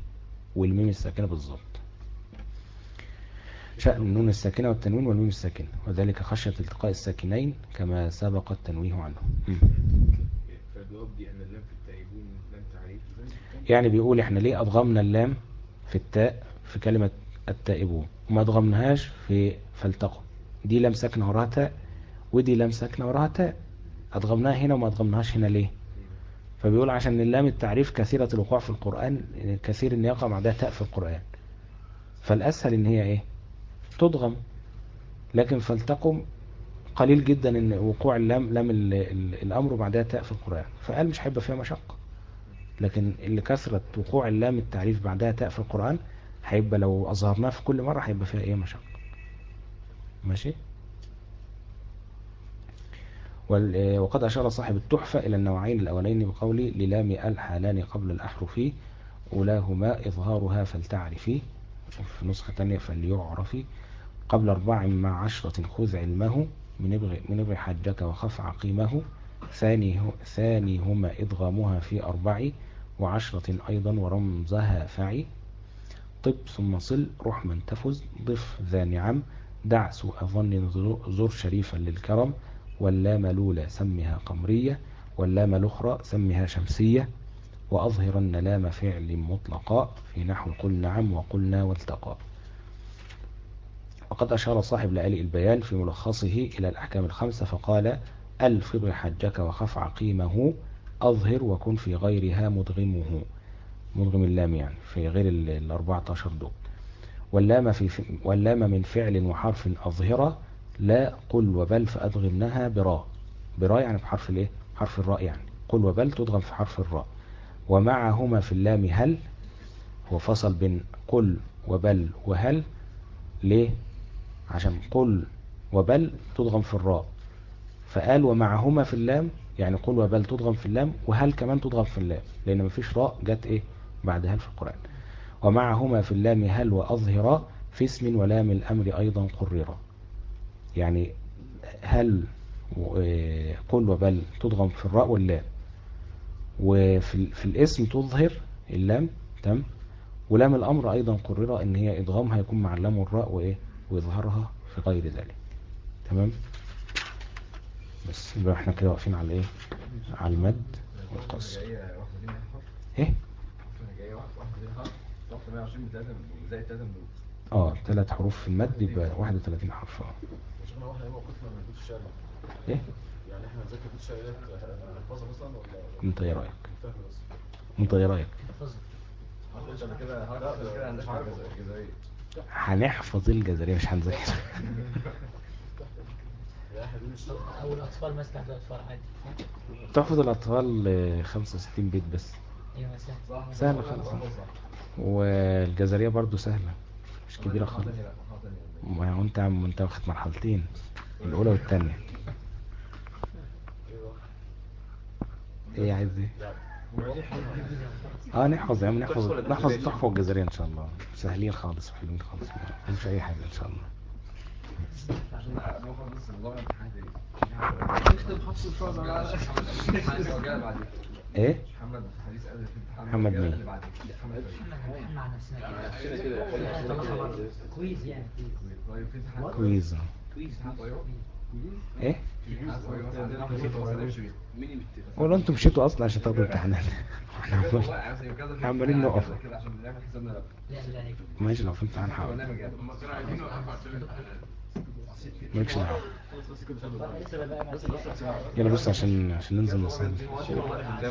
والميم الساكنة بالظبط. شأن النون الساكنة والتنوين والميم الساكنة وذلك خشية التقاء الساكنين كما سبق التنويه عنه. يعني بيقول إحنا ليه أضغمنا اللام في التاء في كلمة التائبون وما أضغمناهاش في فلتقم دي لام ساكنة وراها تاء ودي لام ساكنة وراها تاء. أضغمناها هنا وما أضغمناهاش هنا ليه؟ فبيقول عشان اللام التعريف كثيرة الوقوع في القرآن كثير إن يقع بعدها تاء في القرآن. فالأسهل إن هي إيه؟ تضغم لكن فلتقم قليل جدا إن وقوع اللام لام ال- ال- الأمر بعدها تاء في القرآن. فقال مش هيبقى فيها مشقة. لكن اللي كثرة وقوع اللام التعريف بعدها تاء في القرآن هيبقى لو أظهرناها في كل مرة هيبقى فيها إيه مشقة؟ ماشي؟ وقد أشار صاحب التحفة إلى النوعين الأولين بقوله للام الحالان قبل الأحرف أولاهما إظهارها فلتعرفي. في نسخة تانية فليعرفي. قبل أربع مع عشرة خذ علمه من ابغ من ابغ حجك وخف عقيمه ثاني ثانيهما إدغامها في أربع وعشرة أيضا ورمزها فعي. طب ثم صل رحما تفز ضف ذا نعم دع سوء ظن زر شريفا للكرم. واللام لولا سمها قمرية واللام الأخرى سمها شمسية وأظهرن لام فعل مطلقا في نحو قل نعم وقلنا والتقى. وقد أشار صاحب لآلئ البيان في ملخصه إلى الأحكام الخمسة فقال ابغ حجك وخف عقيمه أظهر وكن في غيرها مدغمه. مدغم اللام يعني في غير ال- الأربعة عشر دول واللام, في واللام من فعل وحرف أظهرة لا قل وبل فأدغمنها براء. براء يعني بحرف الإيه؟ حرف الراء يعني. قل وبل تدغم في حرف الراء. ومعهما في اللام هل هو فصل بين قل وبل وهل. ليه؟ عشان قل وبل تدغم في الراء. فقال ومعهما في اللام يعني قل وبل تدغم في اللام وهل كمان تدغم في اللام. لأن مفيش راء جت إيه؟ بعد هل في القرآن. ومعهما في اللام هل وأظهرا في اسم ولام الأمر أيضا قررا. يعني هل آه، قل وبل تدغم في الراء واللام وفي في الاسم تظهر اللام تم ولام الأمر أيضا قرر إن هي إدغامها يكون مع اللام والراء وإيه؟ وإظهارها في غير ذلك. تمام؟ بس يبقى إحنا كده واقفين على إيه؟ على المد والقصر. جاية واحدة فينا حرف واحدة جاية واحدة واحدة فينا حرف ضغط 120 بتلاتة زائد تلاتة من دول آه ثلاث حروف في المد يبقى 31 حرف. آه وإحنا إيه موقفنا من البيت الشعري إيه؟ يعني إحنا نذاكر البيت الشعري نحفظها مثلا ولا؟ أنت إيه رأيك؟ أنت إيه رأيك؟ هنحفظ. الجزرية مش هنذاكر. [laughs] أو الأطفال مثلا عند الأطفال عادي. تحفظ الأطفال آه، 65 بيت بس. أيوه مثلا سهلة خالص. والجزرية برضو سهلة مش كبيرة خالص. ما هو انت عم انت واخد مرحلتين الاولى والتانية. إيه عايز إيه آه نحفظ يا عم نحفظ نحفظ التحفة والجزرية إن شاء الله. سهلين خالص وحلوين خالص ما فيش أي حاجة إن شاء الله. عشان ناخد بس موضوع الامتحانات إيه إيه محمد حديث قال محمد مين؟ محمد. إحنا مع نفسنا كده يعني طيب كويز طيب إيه طيب ولا أنتوا مشيتوا أصلا عشان تاخدوا امتحانات في عمالين نقف. ماشي لو في امتحان إحنا حاول يعني مالكش بقى يلا بص عشان عشان ننزل نصلي